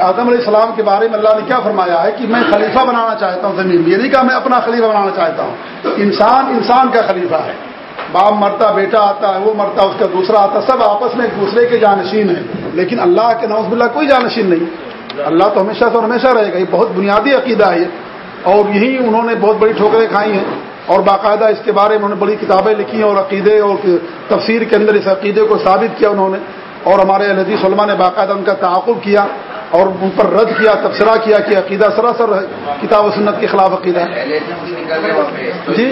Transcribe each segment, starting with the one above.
آدم علیہ السلام کے بارے میں اللہ نے کیا فرمایا ہے کہ میں خلیفہ بنانا چاہتا ہوں زمین یہ نہیں یعنی کہا میں اپنا خلیفہ بنانا چاہتا ہوں۔ انسان انسان کا خلیفہ ہے۔ باپ مرتا، بیٹا آتا ہے، وہ مرتا، اس کا دوسرا آتا، سب آپس میں ایک دوسرے کے جانشین ہیں۔ لیکن اللہ کے نوز باللہ کوئی جانشین نہیں۔ اللہ تو ہمیشہ تو ہمیشہ رہے گا۔ یہ بہت بنیادی عقیدہ ہے اور یہی انہوں نے بہت بڑی ٹھوکریں کھائی ہیں۔ اور باقاعدہ اس کے بارے میں انہوں نے بڑی کتابیں لکھی ہیں اور عقیدے اور تفسیر کے اندر اس عقیدے کو ثابت کیا انہوں نے اور ہمارے الحدیث علماء نے باقاعدہ ان کا تعاقب کیا اور ان پر رد کیا تبصرہ کیا کہ عقیدہ سراسر کتاب و سنت کے خلاف عقیدہ جی؟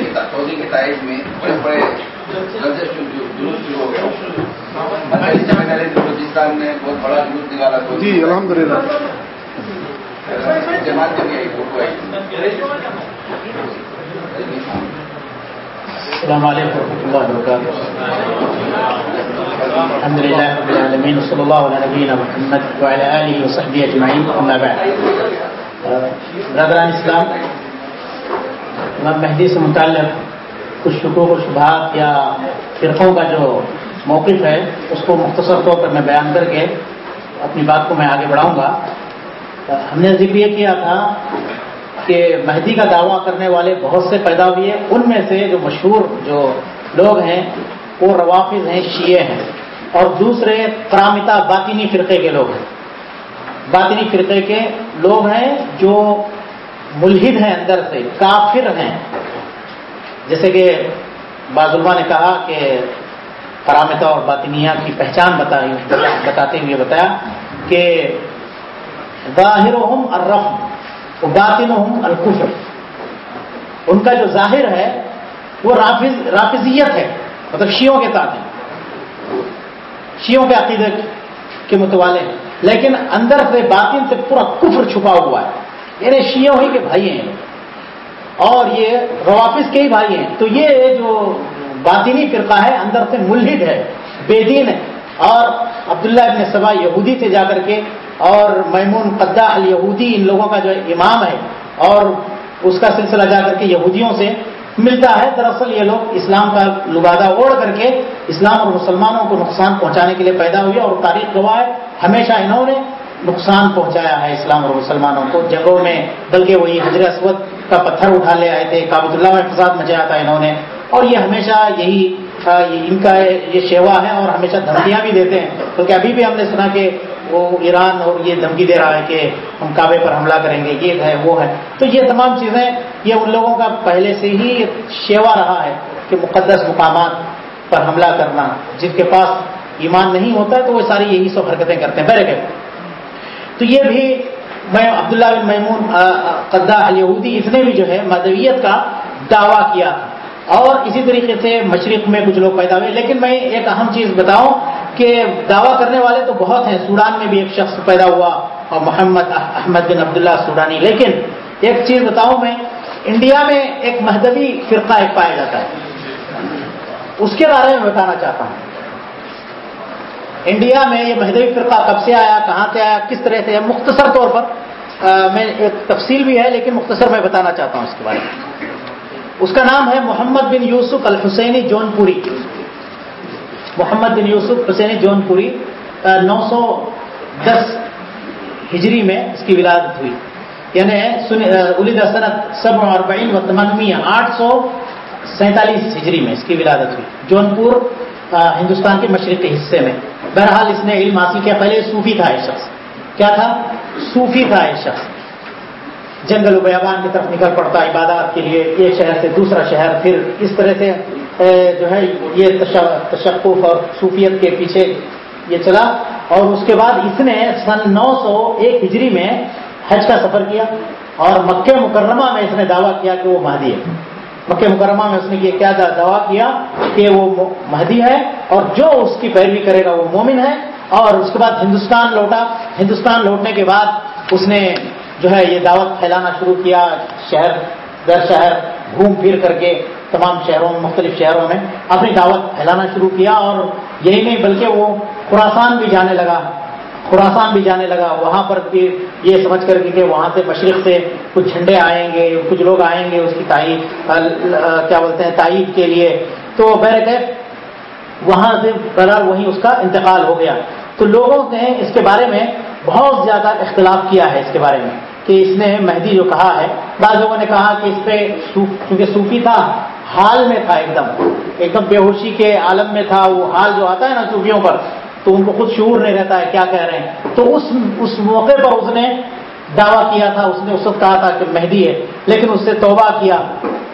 جی الحمد للہ السلام علیکم ورحمۃ اللہ وبرکاتہ الحمد لله رب العالمين صلى الله على نبينا محمد وعلى اله وصحبه اجمعين اما بعد. برادران اسلام، امام مہدی سے متعلق کچھ شکوک و شبہات یا فرقوں کا جو موقف ہے، اس کو مختصر طور پر میں بیان کر کے اپنی بات کو میں آگے بڑھاؤں گا۔ ہم نے ذکر یہ کیا تھا کہ مہدی کا دعویٰ کرنے والے بہت سے پیدا ہوئے ان میں سے جو مشہور جو لوگ ہیں، وہ روافظ ہیں، شیعہ ہیں۔ اور دوسرے کرامتا باطنی فرقے کے لوگ ہیں۔ باطنی فرقے کے لوگ ہیں جو ملحد ہیں اندر سے، کافر ہیں۔ جیسے کہ بازلما نے کہا کہ کرامتا اور باطنیہ کی پہچان بتائی، بتاتے ہوئے بتایا کہ ظاہر الرف باطن القفر ان کا جو ظاہر ہے، وہ رافظ رافضیت ہے مطلب شیوں کے ساتھ ہیں شیوں کے عقیدے کے متوالے ہیں۔ لیکن اندر سے باطن سے پورا کفر چھپا ہوا ہے۔ یعنی شیوں ہی کے بھائی ہیں۔ اور یہ روافظ کے ہی بھائی ہیں۔ تو یہ جو باطنی فرقہ ہے، اندر سے ملحد ہے، بے دین ہے۔ اور عبداللہ ابن سبا یہودی سے جا کر کے، اور میمون قدا الیہودی ان لوگوں کا جو امام ہے، اور اس کا سلسلہ جا کر کے یہودیوں سے ملتا ہے۔ دراصل یہ لوگ اسلام کا لبادہ اوڑھ کر کے اسلام اور مسلمانوں کو نقصان پہنچانے کے لیے پیدا ہوئے، اور تاریخ گواہ ہے۔ ہمیشہ انہوں نے نقصان پہنچایا ہے اسلام اور مسلمانوں کو۔ جگہوں میں بلکہ وہی حضر اسود کا پتھر اٹھا لے آئے تھے، کابت اللہ میں فساد مچایا تھا انہوں نے۔ اور یہ ہمیشہ یہی ان کا یہ شیوا ہے اور ہمیشہ دھمکیاں بھی دیتے ہیں۔ کیونکہ ابھی بھی ہم نے سنا کہ وہ ایران اور یہ دھمکی دے رہا ہے کہ ہم کعبے پر حملہ کریں گے، یہ ہے، وہ ہے۔ تو یہ تمام چیزیں، یہ ان لوگوں کا پہلے سے ہی شیوا رہا ہے کہ مقدس مقامات پر حملہ کرنا۔ جن کے پاس ایمان نہیں ہوتا تو وہ ساری یہی سب حرکتیں کرتے ہیں۔ بہرے تو یہ بھی میں، عبداللہ بن میمون قدا الیہودی، اس نے بھی جو ہے مدویت کا دعویٰ کیا۔ اور اسی طریقے سے مشرق میں کچھ لوگ پیدا ہوئے۔ لیکن میں ایک اہم چیز بتاؤں کہ دعویٰ کرنے والے تو بہت ہیں۔ سوڈان میں بھی ایک شخص پیدا ہوا، اور محمد احمد بن عبداللہ سوڈانی۔ لیکن ایک چیز بتاؤں میں، انڈیا میں ایک مہدوی فرقہ ایک پایا جاتا ہے۔ اس کے بارے میں بتانا چاہتا ہوں۔ انڈیا میں یہ مہدوی فرقہ کب سے آیا، کہاں سے آیا، کس طرح سے مختصر طور پر میں ایک تفصیل بھی ہے، لیکن مختصر میں بتانا چاہتا ہوں اس کے بارے میں۔ اس کا نام ہے محمد بن یوسف الحسینی جون پوری محمد بن یوسف حسینی جون پوری نو سو دس ہجری میں اس کی ولادت ہوئی. یعنی الید صنعت سب اربعین و تمنمیہ آٹھ سو سینتالیس ہجری میں اس کی ولادت ہوئی. جون پور ہندوستان کے مشرقی حصے میں. بہرحال اس نے علم حاصل کیا، پہلے صوفی تھا یہ شخص. کیا تھا؟ صوفی تھا یہ شخص. جنگل و بیابان کی طرف نکل پڑتا عبادات کے لیے، ایک شہر سے دوسرا شہر، پھر اس طرح سے جو ہے، یہ تشقف اور صوفیت کے پیچھے یہ چلا۔ اور اس کے بعد اس نے سن نو سو ایک ہجری میں حج کا سفر کیا اور مکہ مکرمہ میں اس نے دعویٰ کیا کہ وہ مہدی ہے۔ مکہ مکرمہ میں اس نے یہ کیا، دعویٰ کیا کہ وہ مہدی ہے اور جو اس کی پیروی کرے گا وہ مومن ہے۔ اور اس کے بعد ہندوستان لوٹا۔ ہندوستان لوٹنے کے بعد اس نے جو ہے یہ دعوت پھیلانا شروع کیا، شہر در شہر، گھوم پھر کر کے تمام شہروں میں مختلف شہروں میں اپنی دعوت پھیلانا شروع کیا اور یہی نہیں بلکہ وہ خوراسان بھی جانے لگا۔ خوراسان بھی جانے لگا۔ وہاں پر بھی یہ سمجھ کر کے کہ وہاں سے مشرق سے کچھ جھنڈے آئیں گے، کچھ لوگ آئیں گے اس کی تائید، کیا بولتے ہیں، تائید کے لیے۔ تو بہرکیف وہاں سے قرار وہیں اس کا انتقال ہو گیا۔ تو لوگوں نے اس کے بارے میں بہت زیادہ اختلاف کیا ہے اس کے بارے میں۔ کہ اس نے مہدی جو کہا ہے، بعض لوگوں نے کہا کہ اس پہ چونکہ صوفی تھا، حال میں تھا ایک دم۔ ایک دم بے ہوشی کے عالم میں تھا، وہ حال جو آتا ہے نا صوفیوں پر، تو ان کو خود شعور نہیں رہتا ہے کیا کہہ رہے ہیں۔ تو اس اس موقع پر اس نے دعویٰ کیا تھا، اس نے اس وقت کہا تھا کہ مہدی ہے، لیکن اس سے توبہ کیا۔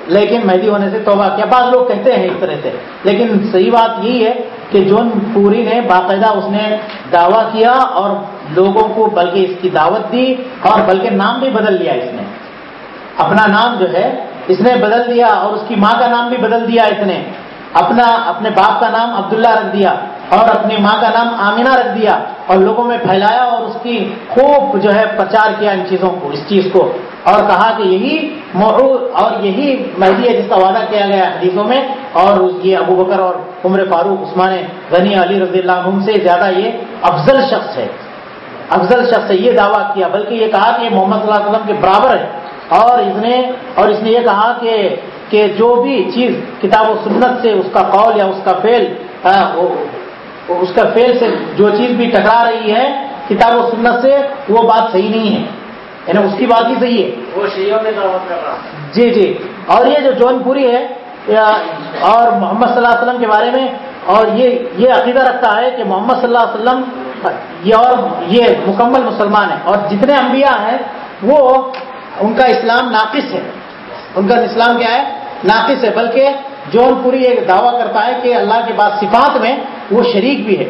لیکن مہدی ہونے سے توبہ کیا۔ بعض لوگ کہتے ہیں اس طرح سے، لیکن صحیح بات یہی ہے کہ جون پوری نے باقاعدہ اس نے دعویٰ کیا اور لوگوں کو، بلکہ اس کی دعوت دی اور بلکہ نام بھی بدل لیا اس نے۔ اپنا نام جو ہے، اس نے بدل دیا اور اس کی ماں کا نام بھی بدل دیا اس نے۔ اپنا، اپنے باپ کا نام عبداللہ رکھ دیا اور اپنی ماں کا نام آمینہ رکھ دیا اور لوگوں میں پھیلایا اور اس کی خوب جو ہے پرچار کیا ان چیزوں کو، اس چیز کو۔ اور کہا کہ یہی معروض اور یہی مہدی ہے جس کا وعدہ کیا گیا حدیثوں میں۔ اور یہ ابو بکر اور عمر فاروق، عثمان غنی، علی رضی اللہ عنہ سے زیادہ یہ افضل شخص ہے۔ افضل شخص ہے یہ دعویٰ کیا بلکہ یہ کہا کہ یہ محمد صلی اللہ علیہ وسلم کے برابر ہے۔ اور اس نے اور اس نے یہ کہا کہ کہ جو بھی چیز کتاب و سنت سے اس کا قول یا اس کا فیل اس کا فیل سے جو چیز بھی ٹکرا رہی ہے کتاب و سنت سے وہ بات صحیح نہیں ہے۔ یعنی اس کی بات ہی صحیح ہے۔ وہ شیعوں میں دعوت کر رہا۔ جی جی۔ اور یہ جو جون پوری ہے اور محمد صلی اللہ علیہ وسلم کے بارے میں اور یہ یہ عقیدہ رکھتا ہے کہ محمد صلی اللہ علیہ وسلم یہ اور یہ مکمل مسلمان ہے اور جتنے انبیاء ہیں، وہ ان کا اسلام ناقص ہے. ان کا اسلام کیا ہے؟ ناقص ہے. بلکہ جون پوری ایک دعویٰ کرتا ہے کہ اللہ کے بعد صفات میں وہ شریک بھی ہے.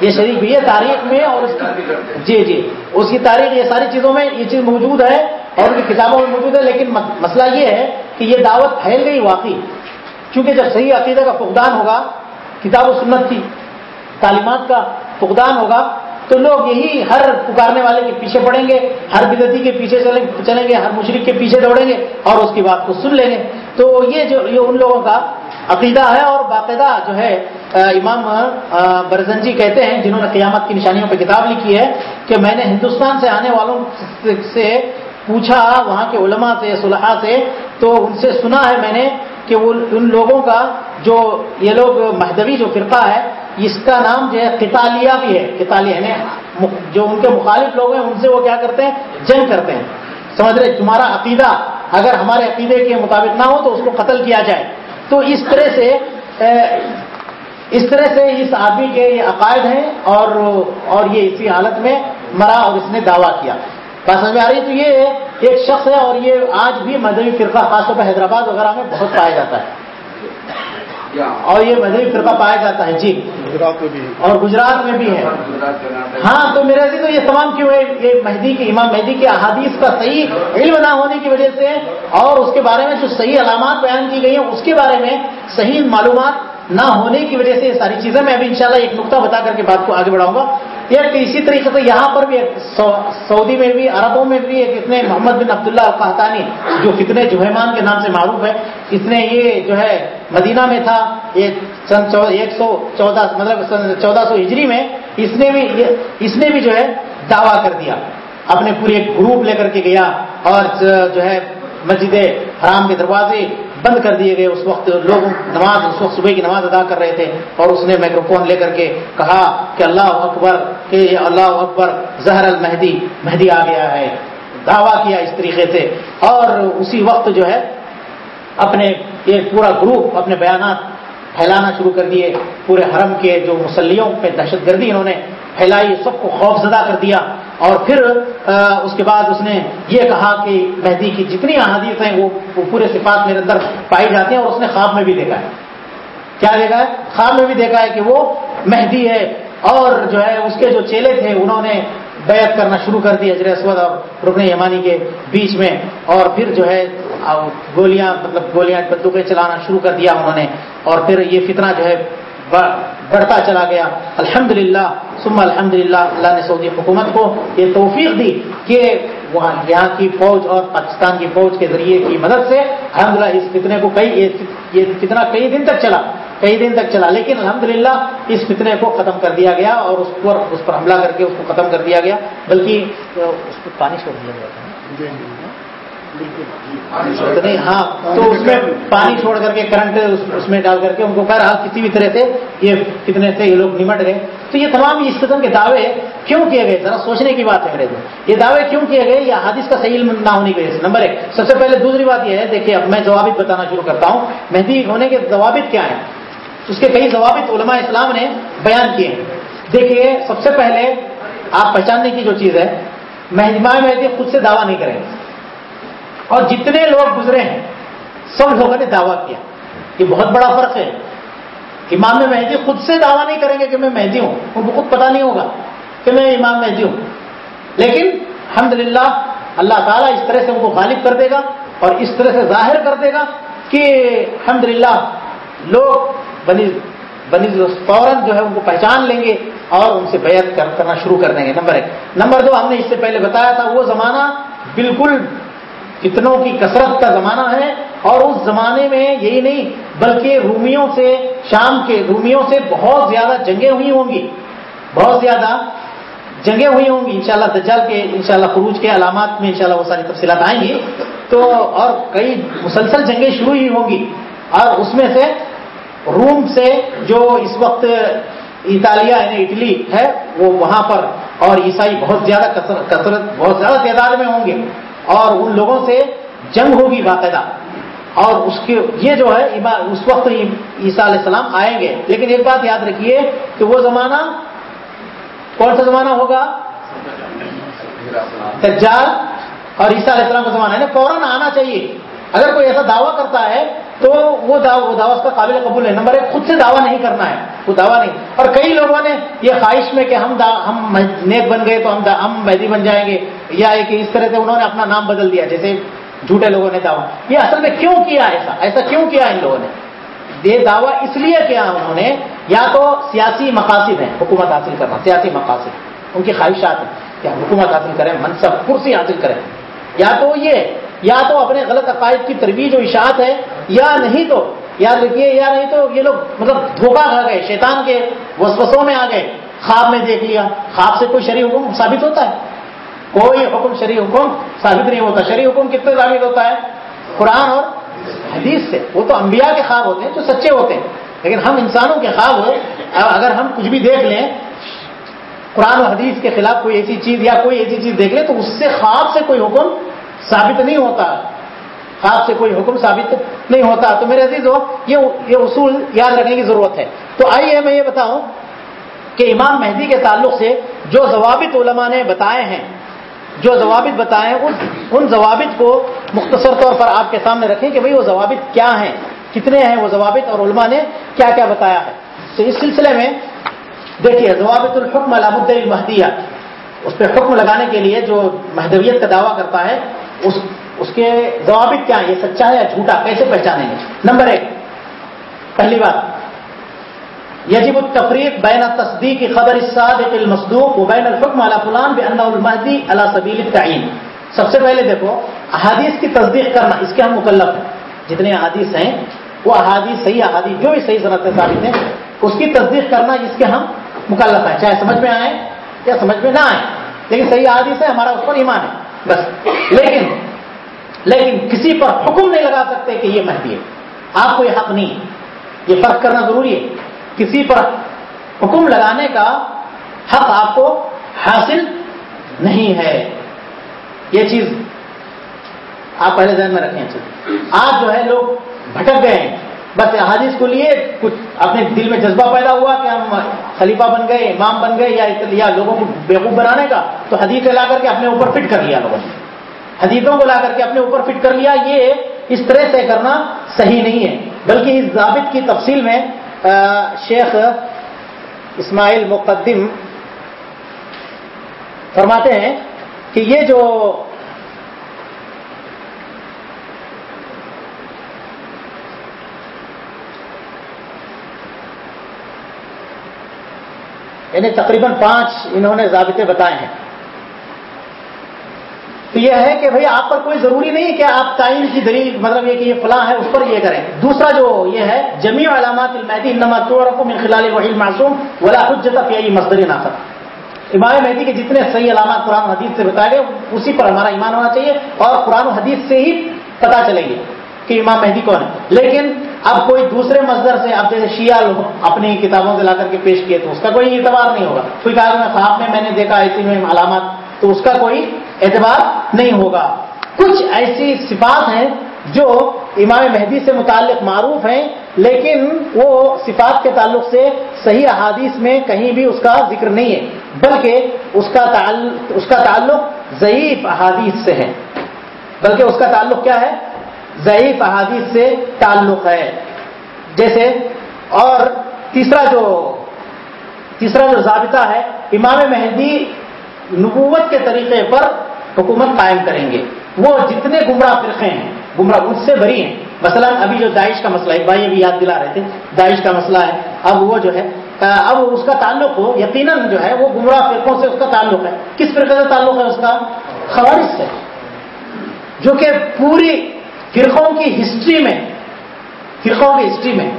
یہ شریک بھی ہے تاریخ میں اور اس کی جی جی. اس کی تاریخ، یہ ساری چیزوں میں یہ چیز موجود ہے اور ان کی کتابوں میں موجود ہے، لیکن مسئلہ یہ ہے کہ یہ دعوت پھیل گئی واقعی. چونکہ جب صحیح عقیدہ کا فقدان ہوگا، کتاب و سنت کی تعلیمات کا فقدان ہوگا، تو لوگ یہی ہر پکارنے والے کے پیچھے پڑیں گے، ہر بدتی کے پیچھے چلیں گے ہر مشرق کے پیچھے دوڑیں گے اور اس کی بات کو سن لیں گے۔ تو یہ جو یہ ان لوگوں کا عقیدہ ہے اور باقاعدہ جو ہے امام برزنجی کہتے ہیں، جنہوں نے قیامت کی نشانیوں پہ کتاب لکھی ہے کہ میں نے ہندوستان سے آنے والوں سے پوچھا، وہاں کے علماء سے، صلحاء سے، تو ان سے سنا ہے میں نے کہ وہ ان لوگوں کا جو یہ لوگ مہدوی جو فرقہ ہے اس کا نام جو ہے قتالیہ بھی ہے، قتالیہ یعنی جو ان کے مخالف لوگ ہیں، ان سے وہ کیا کرتے ہیں؟ جنگ کرتے ہیں۔ سمجھ رہے تمہارا عقیدہ اگر ہمارے عقیدے کے مطابق نہ ہو تو اس کو قتل کیا جائے۔ تو اس طرح سے اس طرح سے اس آدمی کے یہ عقائد ہیں اور اور یہ اسی حالت میں مرا اور اس نے دعویٰ کیا۔ بات سمجھ میں آ رہی ہے؟ تو یہ ایک شخص ہے اور یہ آج بھی مذہبی فرقہ، خاص طور پہ حیدرآباد وغیرہ میں بہت پایا جاتا ہے۔ اور یہ مذہبی فرقہ پایا جاتا ہے جی۔ گجرات میں بھی۔ اور گجرات میں بھی ہے۔ ہاں تو میرے تو یہ تمام کیوں ہے؟ یہ مہدی کی امام مہدی کے احادیث کا صحیح علم نہ ہونے کی وجہ سے اور اس کے بارے میں جو صحیح علامات بیان کی گئی ہیں اس کے بارے میں صحیح معلومات نہ ہونے کی وجہ سے یہ ساری چیزیں میں ابھی انشاءاللہ ایک نقطہ بتا کر کے بات کو آگے بڑھاؤں گا۔ ایک اسی طریقے سے یہاں پر بھی سعودی میں بھی، عربوں میں بھی ایک اتنے محمد بن عبداللہ القحطانی، جو کتنے جوہمان کے نام سے معروف ہے اس نے یہ جو ہے مدینہ میں تھا سن ایک سو چودہ مطلب چودہ سو ہجری میں اس نے بھی اس نے بھی جو ہے دعویٰ کر دیا، اپنے پورے ایک گروپ لے کر کے گیا اور جو ہے مسجد حرام کے دروازے بند کر دیے گئے اس وقت لوگ نماز، اس وقت صبح کی نماز ادا کر رہے تھے اور اس نے مائکروفون لے کر کے کہ کہ اللہ اکبر، کہ اللہ اکبر، زہر المہدی، مہدی آ گیا ہے۔ دعویٰ کیا اس طریقے سے۔ اور اسی وقت جو ہے، اپنے ایک پورا گروپ، اپنے بیانات پھیلانا شروع کر دیے۔ پورے حرم کے جو مسلیوں پہ دہشت گردی انہوں نے پھیلائی، سب کو خوف زدہ کر دیا۔ اور پھر اس کے بعد اس نے یہ کہا کہ مہدی کی جتنی احادیث ہیں وہ پورے صفات میرے اندر پائی جاتی ہیں اور اس نے خواب میں بھی دیکھا ہے۔ کیا دیکھا ہے؟ خواب میں بھی دیکھا ہے کہ وہ مہدی ہے اور جو ہے اس کے جو چیلے تھے انہوں نے بیعت کرنا شروع کر دی اجر اسود اور رکن یمانی کے بیچ میں۔ اور پھر جو ہے گولیاں مطلب گولیاں، بندوقیں چلانا شروع کر دیا انہوں نے۔ اور پھر یہ فتنہ جو ہے بڑھتا چلا گیا۔ الحمد للہ سما الحمد للہ اللہ نے سعودی حکومت کو یہ توفیق دی کہ وہاں یہاں کی فوج اور پاکستان کی فوج کے ذریعے کی مدد سے الحمد للہ اس فتنے کو کئی یہ فتنہ کئی دن تک چلا۔ کئی دن تک چلا۔ لیکن الحمدللہ اس فتنے کو ختم کر دیا گیا اور اس پر اس پر حملہ کر کے اس کو ختم کر دیا گیا۔ بلکہ، اس کو پانی چھوڑ دیا گیا تھا۔ جی، جی۔ نہیں ہاں تو اس میں پانی چھوڑ کر کے کرنٹ اس میں ڈال کر کے ان کو کہہ رہا کسی بھی طرح سے یہ کتنے سے یہ لوگ نمٹ گئے۔ تو یہ تمام اس قسم کے دعوے کیوں کیے گئے؟ ذرا سوچنے کی بات ہے میرے یہ دعوے کیوں کیے گئے؟ یہ حادث کا صحیح نہ ہونے کی وجہ سے۔ نمبر ایک، سب سے پہلے دوسری بات یہ ہے، دیکھیے، اب میں ضوابط بتانا شروع کرتا ہوں۔ مہدی ہونے کے ضوابط کیا ہیں؟ اس کے کئی ضوابط علماء اسلام نے بیان کیے ہیں۔ دیکھیے، سب سے پہلے آپ پہچاننے کی جو چیز ہے مہدماء مہدی خود سے دعویٰ نہیں کریں۔ گے اور جتنے لوگ گزرے ہیں، سب لوگوں نے دعویٰ کیا یہ بہت بڑا فرق ہے۔ امام مہدی خود سے دعویٰ نہیں کریں گے کہ میں مہدی ہوں ان کو خود پتا نہیں ہوگا کہ میں امام مہدی ہوں۔ لیکن الحمد اللہ تعالیٰ اس طرح سے ان کو غالب کر دے گا اور اس طرح سے ظاہر کر دے گا کہ الحمد لوگ بنی بنی فوراً جو ہے ان کو پہچان لیں گے اور ان سے بیعت کرنا شروع کر دیں گے۔ نمبر ایک۔ نمبر دو، ہم نے اس سے پہلے بتایا تھا، وہ زمانہ بالکل کتنوں کی کثرت کا زمانہ ہے اور اس زمانے میں یہی نہیں، بلکہ رومیوں سے، شام کے رومیوں سے بہت زیادہ جنگیں ہوئی ہوں گی۔ بہت زیادہ جنگیں ہوئی ہوں گی۔ انشاءاللہ دجال کے، انشاءاللہ خروج کے علامات میں انشاءاللہ وہ ساری تفصیلات آئیں گی۔ تو اور کئی مسلسل جنگیں شروع ہی ہوں گی۔ اور اس میں سے روم سے جو اس وقت اطالیہ یعنی اٹلی ہے، وہ وہاں پر اور عیسائی بہت زیادہ کثرت بہت زیادہ تعداد میں ہوں گے۔ اور ان لوگوں سے جنگ ہوگی باقاعدہ۔ اور اس کے یہ جو ہے اس وقت عیسیٰ علیہ السلام آئیں گے۔ لیکن ایک بات یاد رکھیے کہ وہ زمانہ کون سا زمانہ ہوگا؟ تجال اور عیسیٰ علیہ السلام کا زمانہ ہے نا، فوراً آنا چاہیے۔ اگر کوئی ایسا دعویٰ کرتا ہے، تو وہ دعویٰ اس کا قابل قبول ہے۔ نمبر ایک، خود سے دعویٰ نہیں کرنا ہے۔ وہ دعویٰ نہیں۔ اور کئی لوگوں نے یہ خواہش میں کہ ہم ہم نیک بن گئے تو ہم ہم مہدی بن جائیں گے۔ یا کہ اس طرح سے انہوں نے اپنا نام بدل دیا، جیسے جھوٹے لوگوں نے دعویٰ۔ یہ اصل میں کیوں کیا ایسا؟ ایسا کیوں کیا ان لوگوں نے؟ یہ دعویٰ اس لیے کیا انہوں نے؟ یا تو سیاسی مقاصد ہیں، حکومت حاصل کرنا، سیاسی مقاصد۔ ان کی خواہشات ہیں کہ ہم حکومت حاصل کریں، منصب، کرسی حاصل کریں۔ یا تو یہ، یا تو اپنے غلط عقائد کی ترویج و اشاعت ہے، یا نہیں تو یاد رکھیے یا نہیں تو یہ لوگ مطلب دھوکہ کھا گئے، شیطان کے وسوسوں میں آ گئے، خواب میں دیکھ لیا۔ خواب سے کوئی شریع حکم ثابت ہوتا ہے؟ کوئی حکم شریع حکم ثابت نہیں ہوتا۔ شریع حکم کتنے ثابت ہوتا ہے؟ قرآن اور حدیث سے۔ وہ تو انبیاء کے خواب ہوتے ہیں جو سچے ہوتے ہیں۔ لیکن ہم انسانوں کے خواب ہو اگر ہم کچھ بھی دیکھ لیں، قرآن و حدیث کے خلاف کوئی ایسی چیز یا کوئی ایسی چیز دیکھ لیں تو اس سے خواب سے کوئی حکم ثابت نہیں ہوتا۔ خواب سے کوئی حکم ثابت نہیں ہوتا۔ تو میرے عزیز ہو یہ اصول یاد رکھنے کی ضرورت ہے۔ تو آئیے میں یہ بتاؤں کہ امام مہدی کے تعلق سے جو ضوابط علماء نے بتائے ہیں جو ضوابط بتائے ان ضوابط کو مختصر طور پر آپ کے سامنے رکھیں کہ بھئی وہ ضوابط کیا ہیں، کتنے ہیں وہ ضوابط اور علماء نے کیا کیا بتایا ہے۔ تو اس سلسلے میں دیکھیے، ضوابط الحکم علامد المحدیہ اس پہ حکم لگانے کے لیے جو مہدویت کا دعویٰ کرتا ہے، اس اس کے ضوابط کیا ہیں؟ یہ سچا ہے یا جھوٹا؟ کیسے پہچانیں گے؟ نمبر ایک، پہلی بات یجب التفریق بین تصدیق خبر الصادق المصدوق و بین الحکم علی فلان بان المہدی علی سبیل التعین سب سے پہلے دیکھو، احادیث کی تصدیق کرنا، اس کے ہم مکلف ہیں۔ جتنے احادیث ہیں، وہ احادیث صحیح احادیث، جو بھی صحیح صنعت ثابت ہیں، اس کی تصدیق کرنا اس کے ہم مکلف ہیں۔ چاہے سمجھ میں آئے یا سمجھ میں نہ آئے لیکن صحیح احادیث ہے، ہمارا اس پر ایمان ہے۔ بس۔ لیکن لیکن کسی پر حکم نہیں لگا سکتے کہ یہ مہدی ہے۔ آپ کو یہ حق نہیں ہے۔ یہ فرق کرنا ضروری ہے۔ کسی پر حکم لگانے کا حق آپ کو حاصل نہیں ہے۔ یہ چیز آپ پہلے ذہن میں رکھیں۔ آج جو ہے لوگ بھٹک گئے ہیں۔ بس حادث کو لیے کچھ اپنے دل میں جذبہ پیدا ہوا کہ ہم خلیفہ بن گئے، امام بن گئے یا لوگوں کو بیوقوف بنانے کا، تو حدیث لا کر کے اپنے اوپر فٹ کر لیا لوگوں نے۔ حدیثوں کو لا کر کے اپنے اوپر فٹ کر لیا، یہ اس طرح سے کرنا صحیح نہیں ہے۔ بلکہ اس ضابط کی تفصیل میں شیخ اسماعیل مقدم فرماتے ہیں کہ یہ جو یعنی تقریباً پانچ انہوں نے ضابطے بتائے ہیں۔ تو یہ ہے کہ بھائی آپ پر کوئی ضروری نہیں کہ آپ تعین کی دلیل مطلب یہ کہ یہ فلاں ہے اس پر یہ کریں۔ دوسرا جو یہ ہے جمی علامات المحدی نما تو من خلال وحیل معصوم ولا حجت فی مصدر ناصر۔ امام مہدی کے جتنے صحیح علامات قرآن و حدیث سے بتائے گئے، اسی پر ہمارا ایمان ہونا چاہیے اور قرآن و حدیث سے ہی پتا چلے گی کہ امام مہدی کون ہے۔ لیکن اب کوئی دوسرے مصدر سے اب جیسے شیعہ لوگ اپنی کتابوں سے لا کر کے پیش کیے تو اس کا کوئی اعتبار نہیں ہوگا۔ کوئی کہا میں خواب میں میں نے دیکھا ایسی میں علامات تو اس کا کوئی اعتبار نہیں ہوگا۔ کچھ ایسی صفات ہیں جو امام مہدی سے متعلق معروف ہیں، لیکن وہ صفات کے تعلق سے صحیح احادیث میں کہیں بھی اس کا ذکر نہیں ہے، بلکہ اس کا تعلق اس کا تعلق ضعیف احادیث سے ہے۔ بلکہ اس کا تعلق کیا ہے؟ ضعیف احادیث سے تعلق ہے۔ جیسے اور تیسرا جو تیسرا جو ضابطہ ہے، امام مہدی نبوت کے طریقے پر حکومت قائم کریں گے۔ وہ جتنے گمراہ فرقے ہیں، گمراہ اس سے بری ہیں۔ مثلا ابھی جو داعش کا مسئلہ ہے بھائی ابھی یاد دلا رہے تھے، داعش کا مسئلہ ہے۔ اب وہ جو ہے اب اس کا تعلق ہو، یقیناً جو ہے، وہ گمراہ فرقوں سے اس کا تعلق ہے۔ کس فرقے سے تعلق ہے اس کا؟ خوارش سے۔ جو کہ پوری فرقوں کی ہسٹری میں، فرقوں کی ہسٹری میں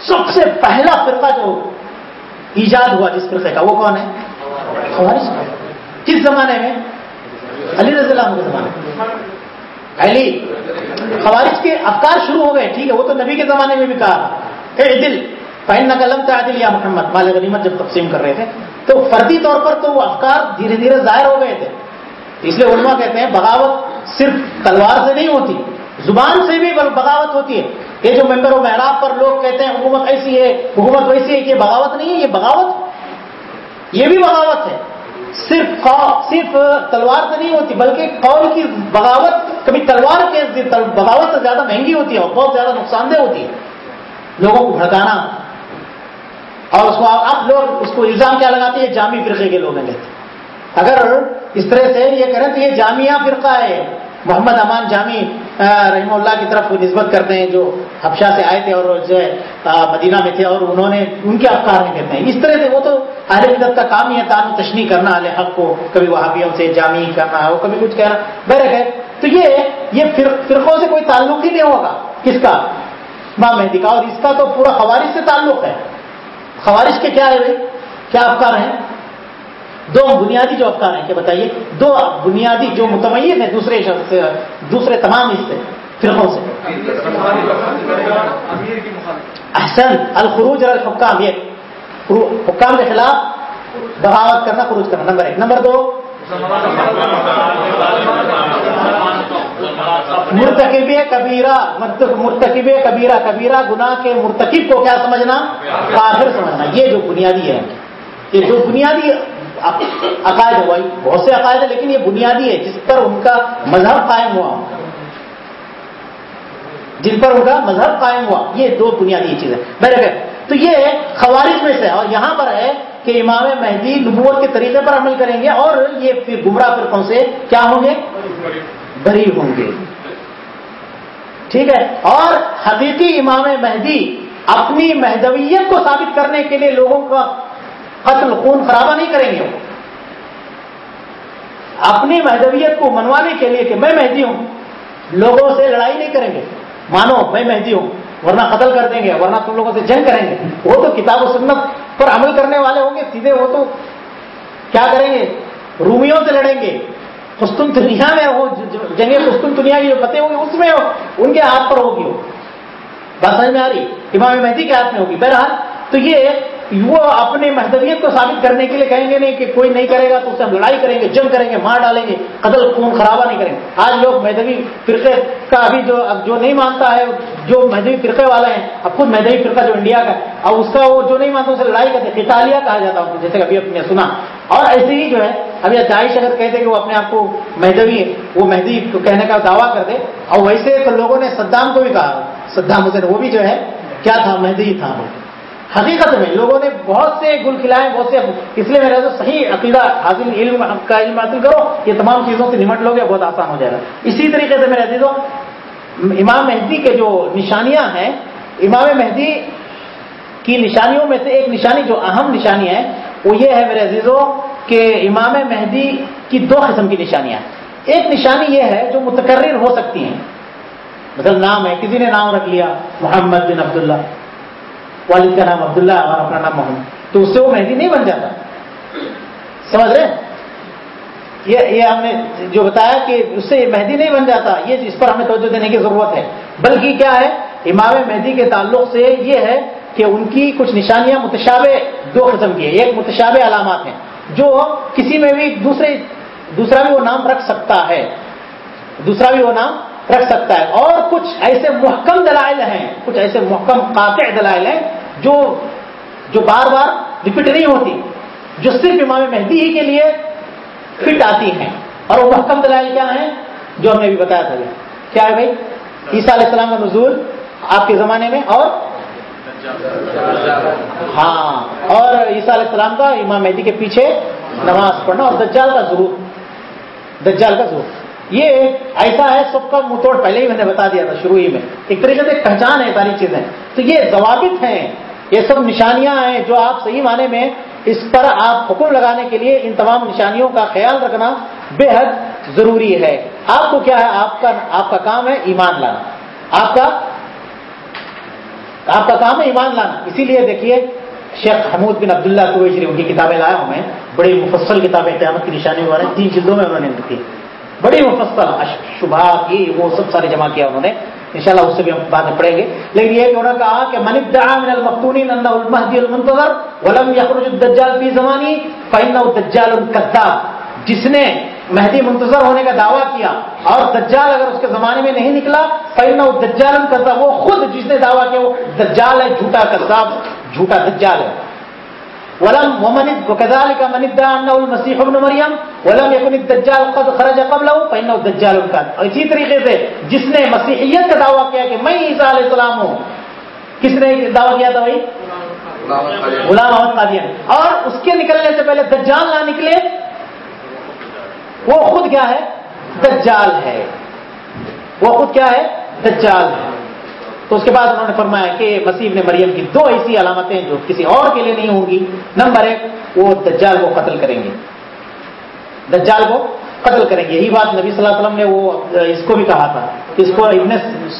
سب سے پہلا فرقہ جو ایجاد ہوا جس فرقے کا، وہ کون ہے؟ خوارش کس زمانے میں؟ علی رضی اللہ عنہ کے زمانے میں۔ علی، خوارج کے افکار شروع ہو گئے، ٹھیک ہے، وہ تو نبی کے زمانے میں بھی کہا اے دل فائن قلم تھا یا محمد، مال غنیمت جب تقسیم کر رہے تھے، تو فردی طور پر تو وہ افکار دھیرے دھیرے ظاہر ہو گئے تھے۔ اس لیے علماء کہتے ہیں بغاوت صرف تلوار سے نہیں ہوتی، زبان سے بھی بغاوت ہوتی ہے۔ یہ جو ممبر و محراب پر لوگ کہتے ہیں حکومت ایسی ہے، حکومت ویسی ہے کہ بغاوت نہیں ہے، یہ بغاوت یہ بھی بغاوت ہے۔ صرف صرف تلوار سے نہیں ہوتی، بلکہ قول کی بغاوت، کبھی تلوار کے بغاوت سے زیادہ مہنگی ہوتی ہے اور بہت زیادہ نقصان دہ ہوتی ہے۔ لوگوں کو بھڑکانا۔ اور اس کو آپ لوگ اس کو الزام کیا لگاتے ہیں؟ جامع فرقے کے لوگ ہیں۔ اگر اس طرح سے یہ کریں تو یہ جامعہ فرقہ ہے۔ محمد امان جامی رحم اللہ کی طرف نسبت کرتے ہیں جو حفشہ سے آئے تھے اور جو ہے مدینہ میں تھے اور انہوں نے، ان کے افکار میں کہتے ہیں۔ اس طرح سے وہ تو اہل مدد کا کام ہی ہے تان تشنی کرنا، اہل حق کو کبھی وہابیوں سے جامع کرنا ہو کبھی کچھ کہنا۔ بہرک ہے تو یہ یہ فرقوں سے کوئی تعلق ہی نہیں ہوگا۔ کس کا؟ ماں مہندی کا۔ اور اس کا تو پورا خوارش سے تعلق ہے۔ خوارش کے کیا ہے کیا افکار ہیں؟ دو بنیادی جو افکار ہیں کہ بتائیے دو بنیادی جو متمین ہے دوسرے شخص سے دوسرے تمام اس سے فرقوں سے۔ احسن الخروج الحکام یہ حکام کے خلاف بغاوت کرنا خروج کرنا نمبر ایک۔ نمبر دو مرتکب کبیرہ مرتکب کبیرہ کبیرہ گناہ کے مرتکب کو کیا سمجھنا؟ کافر سمجھنا۔ یہ جو بنیادی ہے یہ جو بنیادی عقائد ہے بہت سے عقائد ہے لیکن یہ بنیادی ہے جس پر ان کا مذہب قائم ہوا۔ جن پر ان کا مذہب قائم ہوا۔ یہ دو بنیادی چیزیں۔ میرے تو یہ خوارج میں سے اور یہاں پر ہے کہ امام مہدی نبوت کے طریقے پر عمل کریں گے، اور یہ پھر گمراہ فرقوں سے کیا ہوں گے؟ بری ہوں گے۔ ٹھیک ہے؟ اور حقیقی امام مہدی اپنی مہدویت کو ثابت کرنے کے لیے لوگوں کا قتل خون خرابہ نہیں کریں گے اپنی مہدویت کو منوانے کے لیے کہ میں مہدی ہوں، لوگوں سے لڑائی نہیں کریں گے۔ مانو، میں مہدی ہوں، ورنہ قتل کر دیں گے، ورنہ تم لوگوں سے جنگ کریں گے۔ وہ تو کتاب و سنت پر عمل کرنے والے ہوں گے، سیدھے وہ تو کیا کریں گے؟ رومیوں سے لڑیں گے۔ خستون دنیا میں وہ جنگیں خستون دنیا کی جو فتح ہوگی، اس میں ہو، ان کے ہاتھ پر ہوگی وہ۔ بات سمجھ میں آ رہی؟ امام مہدی کے ہاتھ میں ہوگی۔ بہرحال تو یہ وہ اپنے محدودیت کو ثابت کرنے کے لیے کہیں گے نہیں کہ کوئی نہیں کرے گا تو اس سے ہم لڑائی کریں گے، جنگ کریں گے، مار ڈالیں گے، قتل، خون خرابہ نہیں کریں گے۔ آج لوگ مہدوی فرقے کا ابھی جو اب جو نہیں مانتا ہے، جو مہدوی فرقے والا ہے اب خود مہدوی فرقہ جو انڈیا کا ہے، اب اس کا وہ جو نہیں مانتا اسے لڑائی کرتے قتالیہ کہا جاتا ہے جیسے ابھی اپنے سنا۔ اور ایسے ہی جو ہے، ابھی داعش اگر کہتے کہ وہ اپنے آپ کو مہدوی وہ مہدی کہنے کا دعویٰ کرتے اور ویسے تو لوگوں نے صدام کو بھی کہا۔ صدام حسین، وہ بھی جو ہے، کیا تھا؟ مہدی تھا وہ۔ حقیقت میں لوگوں نے بہت سے گل کھلائے، بہت سے اس لیے میرا تو صحیح عقیدہ حاصل، علم کا علم حاصل کرو، یہ تمام چیزوں سے نمٹ لو گے بہت آسان ہو جائے گا۔ اسی طریقے سے میرے عزیزوں، امام مہدی کے جو نشانیاں ہیں، امام مہدی کی نشانیوں میں سے ایک نشانی جو اہم نشانی ہے، وہ یہ ہے میرے عزیزوں کہ امام مہدی کی دو قسم کی نشانیاں ایک نشانی یہ ہے جو متقرر ہو سکتی ہیں۔ مطلب نام ہے، کسی نے نام رکھ لیا، محمد بن عبداللہ۔ والد کا نام عبداللہ اور اپنا نام محمد تو اس سے وہ مہندی نہیں بن جاتا سمجھ رہے یہ ہم نے جو بتایا کہ اس سے مہدی نہیں بن جاتا یہ اس پر ہمیں توجہ دینے کی ضرورت ہے بلکہ کیا ہے امام مہدی کے تعلق سے یہ ہے کہ ان کی کچھ نشانیاں متشابہ دو قسم کی ہیں ایک متشابہ علامات ہیں جو کسی میں بھی دوسرے دوسرا بھی وہ نام رکھ سکتا ہے دوسرا بھی وہ نام رکھ سکتا ہے۔ اور کچھ ایسے محکم دلائل ہیں، کچھ ایسے محکم قاطع دلائل ہیں جو جو بار بار ریپیٹ نہیں ہوتی، جو صرف امام مہدی ہی کے لیے فٹ آتی ہیں۔ اور وہ محکم دلائل کیا ہیں؟ جو ہم نے بھی بتایا تھا۔ کیا ہے بھائی؟ عیسیٰ علیہ السلام کا نزول آپ کے زمانے میں اور؟ ہاں۔ اور عیسیٰ علیہ السلام کا امام مہدی کے پیچھے نماز پڑھنا اور دجال کا ضرور دجال کا ضرور یہ ایسا ہے، سب کا منہ توڑ، پہلے ہی میں نے بتا دیا تھا، شروع ہی میں۔ ایک طریقے سے پہچان ہے ساری چیزیں۔ تو یہ ضوابط ہیں، یہ سب نشانیاں ہیں جو آپ صحیح معنی میں اس پر آپ حکم لگانے کے لیے ان تمام نشانیوں کا خیال رکھنا بے حد ضروری ہے۔ آپ کو کیا ہے؟ آپ کا آپ کا کام ہے ایمان لانا۔ آپ کا آپ کا کام ہے ایمان لانا۔ اسی لیے دیکھیے، شیخ حمود بن عبداللہ کویجری ان کی کتابیں لایا ہوں میں۔ بڑی مفصل کتابیں قیامت کی نشانی والے تین جلدوں میں انہوں نے لکھی۔ بڑی مفصل شبہ کی وہ سب سارے جمع کیا انہوں نے۔ انشاءاللہ اس سے بھی ہم بعد میں پڑھیں گے۔ لیکن یہ انہوں نے کہا کہ من ادعا من المفتونین انہ المہدی المنتظر ولم یخرج الدجال فی زمانی فإنه الدجال کذاب۔ جس نے مہدی منتظر ہونے کا دعویٰ کیا اور دجال اگر اس کے زمانے میں نہیں نکلا فإنه الدجال کذاب۔ وہ خود جس نے دعویٰ کیا وہ دجال ہے، جھوٹا کذاب، جھوٹا دجال ہے۔ ولم ومن وكذلك من ادعى انه المسيح ابن مريم، ولم يكن الدجال قد خرج قبله فانه الدجال كان. اور اسی طریقے سے جس نے مسیحیت کا دعویٰ کیا کہ میں عیسیٰ علیہ السلام ہوں، کس نے دعویٰ کیا تھا بھائی؟ غلام احمد قادیان اور اس کے نکلنے سے پہلے دجال نہ نکلے، وہ خود کیا ہے؟ دجال ہے۔ وہ خود کیا ہے؟ دجال ہے۔ تو اس کے بعد انہوں نے فرمایا کہ مسیح نے مریم کی دو ایسی علامتیں جو کسی اور کے لیے نہیں ہوں گی۔ نمبر ایک، وہ دجال کو قتل کریں گے۔ دجال کو قتل کریں گے۔ یہی بات نبی صلی اللہ علیہ وسلم نے وہ اس کو بھی کہا تھا اس کو ابن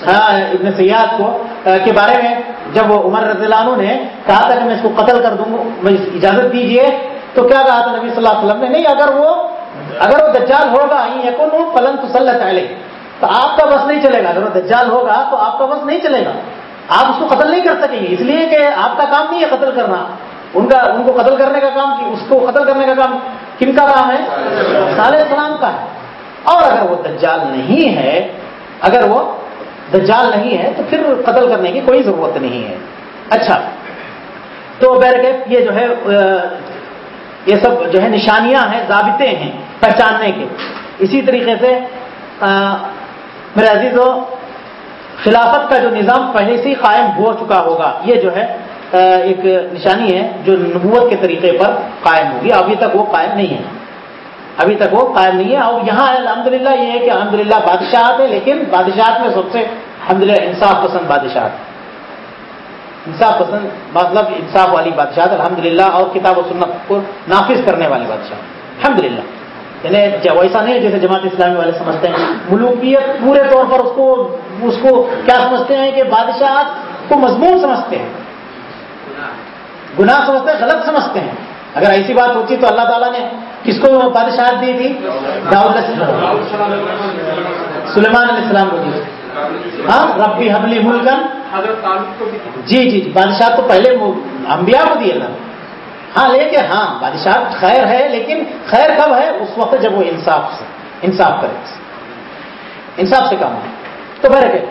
ہاں، ابن سیاد کو کے بارے میں جب وہ عمر رضی اللہ عنہ نے کہا تھا کہ میں اس کو قتل کر دوں گا اجازت دیجیے تو کیا کہا تھا نبی صلی اللہ علیہ وسلم نے؟ نہیں، اگر وہ اگر وہ دجال ہوگا یقین پلن تسلط علیہ۔ تو آپ کا بس نہیں چلے گا۔ اگر وہ دجال ہوگا تو آپ کا بس نہیں چلے گا۔ آپ اس کو قتل نہیں کر سکیں گے۔ اس لیے کہ آپ کا کام نہیں ہے قتل کرنا۔ ان کا ان کو قتل کرنے کا کام اس کو قتل کرنے کا کام کن کا کام ہے؟ صالح السلام کا ہے۔ اور اگر وہ دجال نہیں ہے، اگر وہ دجال نہیں ہے، تو پھر قتل کرنے کی کوئی ضرورت نہیں ہے۔ اچھا۔ تو بیرکیف یہ جو ہے یہ سب جو ہے نشانیاں ہیں، ضابطے ہیں پہچاننے کے۔ اسی طریقے سے میرے عزیز و خلافت کا جو نظام پہلے سے ہی قائم ہو چکا ہوگا، یہ جو ہے ایک نشانی ہے جو نبوت کے طریقے پر قائم ہوگی، ابھی تک وہ قائم نہیں ہے۔ ابھی تک وہ قائم نہیں ہے۔ اور یہاں الحمد للہ یہ ہے کہ الحمد للہ بادشاہت ہے، لیکن بادشاہت میں سب سے الحمد للہ انصاف پسند بادشاہت۔ انصاف پسند مطلب انصاف والی بادشاہت الحمد للہ اور کتاب و سنت کو نافذ کرنے والی بادشاہ الحمد للہ یعنی ویسا نہیں جیسے جماعت اسلامی والے سمجھتے ہیں۔ ملوکیت پورے طور پر اس کو اس کو کیا سمجھتے ہیں کہ بادشاہ کو مضمون سمجھتے ہیں۔ گناہ سمجھتے ہیں غلط سمجھتے ہیں۔ اگر ایسی بات ہوتی تو اللہ تعالیٰ نے کس کو بادشاہت دی تھی؟ داؤد سلیمان علیہ السلام کو دی ہاں ربی حبلی ملکن۔ جی جی بادشاہ تو پہلے انبیاء کو دیے نا ہاں لیکن ہاں بادشاہ خیر ہے، لیکن خیر کب ہے؟ اس وقت جب وہ انصاف سے، انصاف کرے۔ انصاف سے کام ہے۔ تو میں رکھے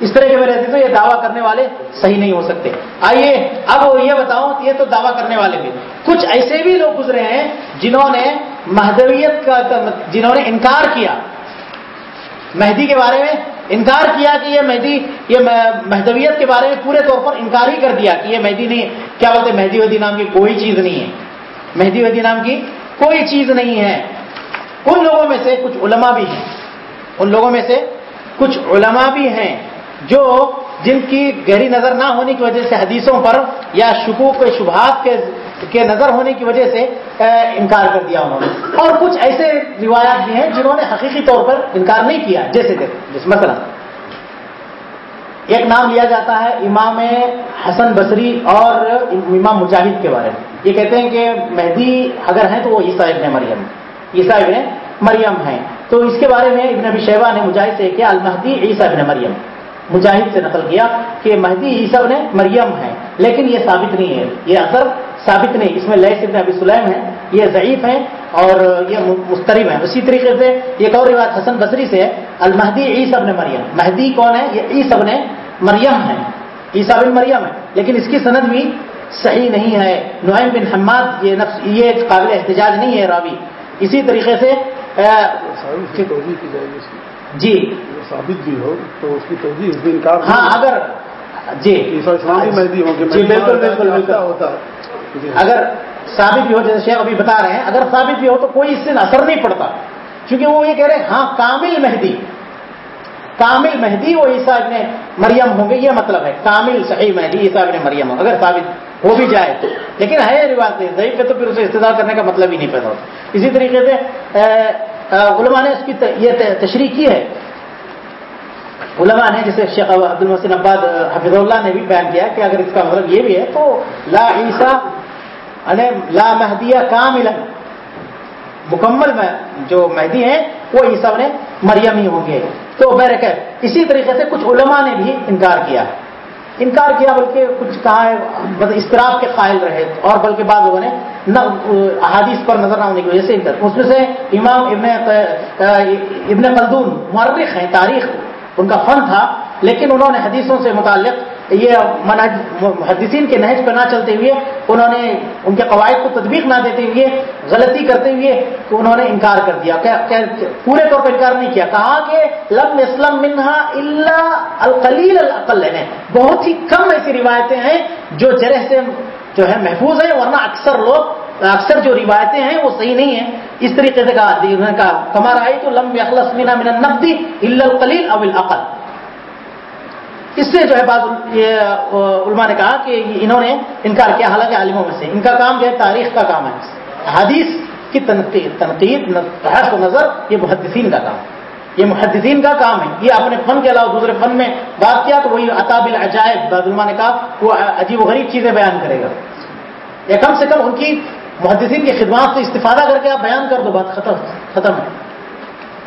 اس طرح کے میں رہتے تو یہ دعویٰ کرنے والے صحیح نہیں ہو سکتے۔ آئیے، اب یہ بتاؤں یہ تو دعویٰ کرنے والے بھی۔ کچھ ایسے بھی لوگ گزرے ہیں جنہوں نے مہدویت کا جنہوں نے انکار کیا۔ مہدی کے بارے میں انکار کیا کہ یہ مہدی، یہ مہدویت کے بارے میں پورے طور پر انکار ہی کر دیا کہ یہ مہدی نہیں کیا بولتے مہدی ودی نام کی کوئی چیز نہیں ہے۔ مہدی ودی نام کی کوئی چیز نہیں ہے۔ ان لوگوں میں سے کچھ علماء بھی ہیں۔ ان لوگوں میں سے کچھ علماء بھی ہیں جو جن کی گہری نظر نہ ہونے کی وجہ سے حدیثوں پر یا شکوک شبہات کے کے نظر ہونے کی وجہ سے انکار کر دیا انہوں نے۔ اور کچھ ایسے روایات بھی ہیں جنہوں نے حقیقی طور پر انکار نہیں کیا، جیسے جس مثلا ایک نام لیا جاتا ہے امام حسن بصری اور امام مجاہد کے بارے میں۔ یہ کہتے ہیں کہ مہدی اگر ہیں تو وہ عیسیٰ ابن مریم، عیسیٰ ابن مریم ہیں۔ تو اس کے بارے میں ابن ابی شیبہ نے مجاہد سے کیا، المہدی عیسیٰ ابن مریم۔ مجاہد سے نقل کیا کہ مہدی عیسیٰ ابن مریم ہے لیکن یہ ثابت نہیں ہے۔ یہ اثر ثابت نہیں، اس میں لیے ابن ابی سلیم ہے یہ ضعیف ہیں اور یہ مسترب ہیں۔ اسی طریقے سے ایک اور روایت حسن بصری سے المہدی عیسیٰ ابن مریم۔ مہدی کون ہے؟ یہ عیسیٰ ابن مریم ہے عیسیٰ بن مریم ہے لیکن اس کی سند بھی صحیح نہیں ہے۔ نعیم بن حماد یہ نفس یہ قابل احتجاج نہیں ہے راوی۔ اسی طریقے سے جی۔ ثابت بھی ہو تو اس کی توجہ اس دن کا ہاں اگر جی۔ جی بالکل بالکل بالکل۔ ہوتا۔ اگر ثابت بھی ہو جیسے شیخ ابھی بتا رہے ہیں اگر ثابت بھی ہو تو کوئی اس سے اثر نہیں پڑتا۔ کیونکہ وہ یہ کہہ رہے ہیں ہاں کامل مہدی۔ کامل مہدی وہ عیسیٰ ابن مریم ہوں گے، یہ مطلب ہے۔ کامل صحیح مہدی، عیسیٰ ابن مریم ہوں اگر ثابت ہو بھی جائے تو۔ لیکن ہے رواج ضعیف پہ تو پھر اسے استدار کرنے کا مطلب ہی نہیں پیدا ہوتا۔ اسی طریقے سے علماء نے اس کی یہ تشریح کی ہے۔ علماء نے، جیسے شیخ عبد المحسن عباد حفظ اللہ نے بھی بیان کیا کہ اگر اس کا مطلب یہ بھی ہے تو لا عیسیٰ یعنی لا مہدیہ کامل مکمل میں جو مہدی ہیں، وہ عیسیٰ نے مریم ہی ہوں گے۔ تو بہرکیف اسی طریقے سے کچھ علماء نے بھی انکار کیا۔ انکار کیا بلکہ کچھ کہا ہے مطلب استراب کے قائل رہے۔ اور بلکہ بعض لوگوں نے احادیث پر نظر نہ ہونے کی وجہ سے انکار۔ اس میں سے امام ابن ابن خلدون مرخ ہیں، تاریخ، ان کا فن تھا، لیکن انہوں نے حدیثوں سے متعلق یہ محدثین کے نہج پہ نہ چلتے ہوئے انہوں نے ان کے قواعد کو تدبیق نہ دیتے ہوئے غلطی کرتے ہوئے تو انہوں نے انکار کر دیا۔ پورے طور پر انکار نہیں کیا۔ کہا کہ لم اسلم منہا اللہ القلیل القل بہت ہی کم ایسی روایتیں ہیں جو جرح سے جو ہے محفوظ ہیں، ورنہ اکثر لوگ اکثر جو روایتیں ہیں وہ صحیح نہیں ہیں۔ اس طریقے سے کہا کمار آئی تو لم اخلص مینا من النقدی اللہ القلیل او العقل اس سے جو ہے بعض یہ علماء نے کہا کہ انہوں نے انکار کیا، حالانکہ عالموں میں سے۔ ان کا کام جو ہے تاریخ کا کام ہے۔ حدیث کی تنقید تنقید و نظر، یہ محدثین کا کام۔ یہ محدثین کا کام ہے۔ یہ اپنے فن کے علاوہ دوسرے فن میں بات کیا تو وہی عطاب العجائب، بعض علماء نے کہا وہ عجیب و غریب چیزیں بیان کرے گا۔ یا کم سے کم ان کی محدثین کی خدمات سے استفادہ کر کے آپ بیان کر دو، بات ختم ختم ہے۔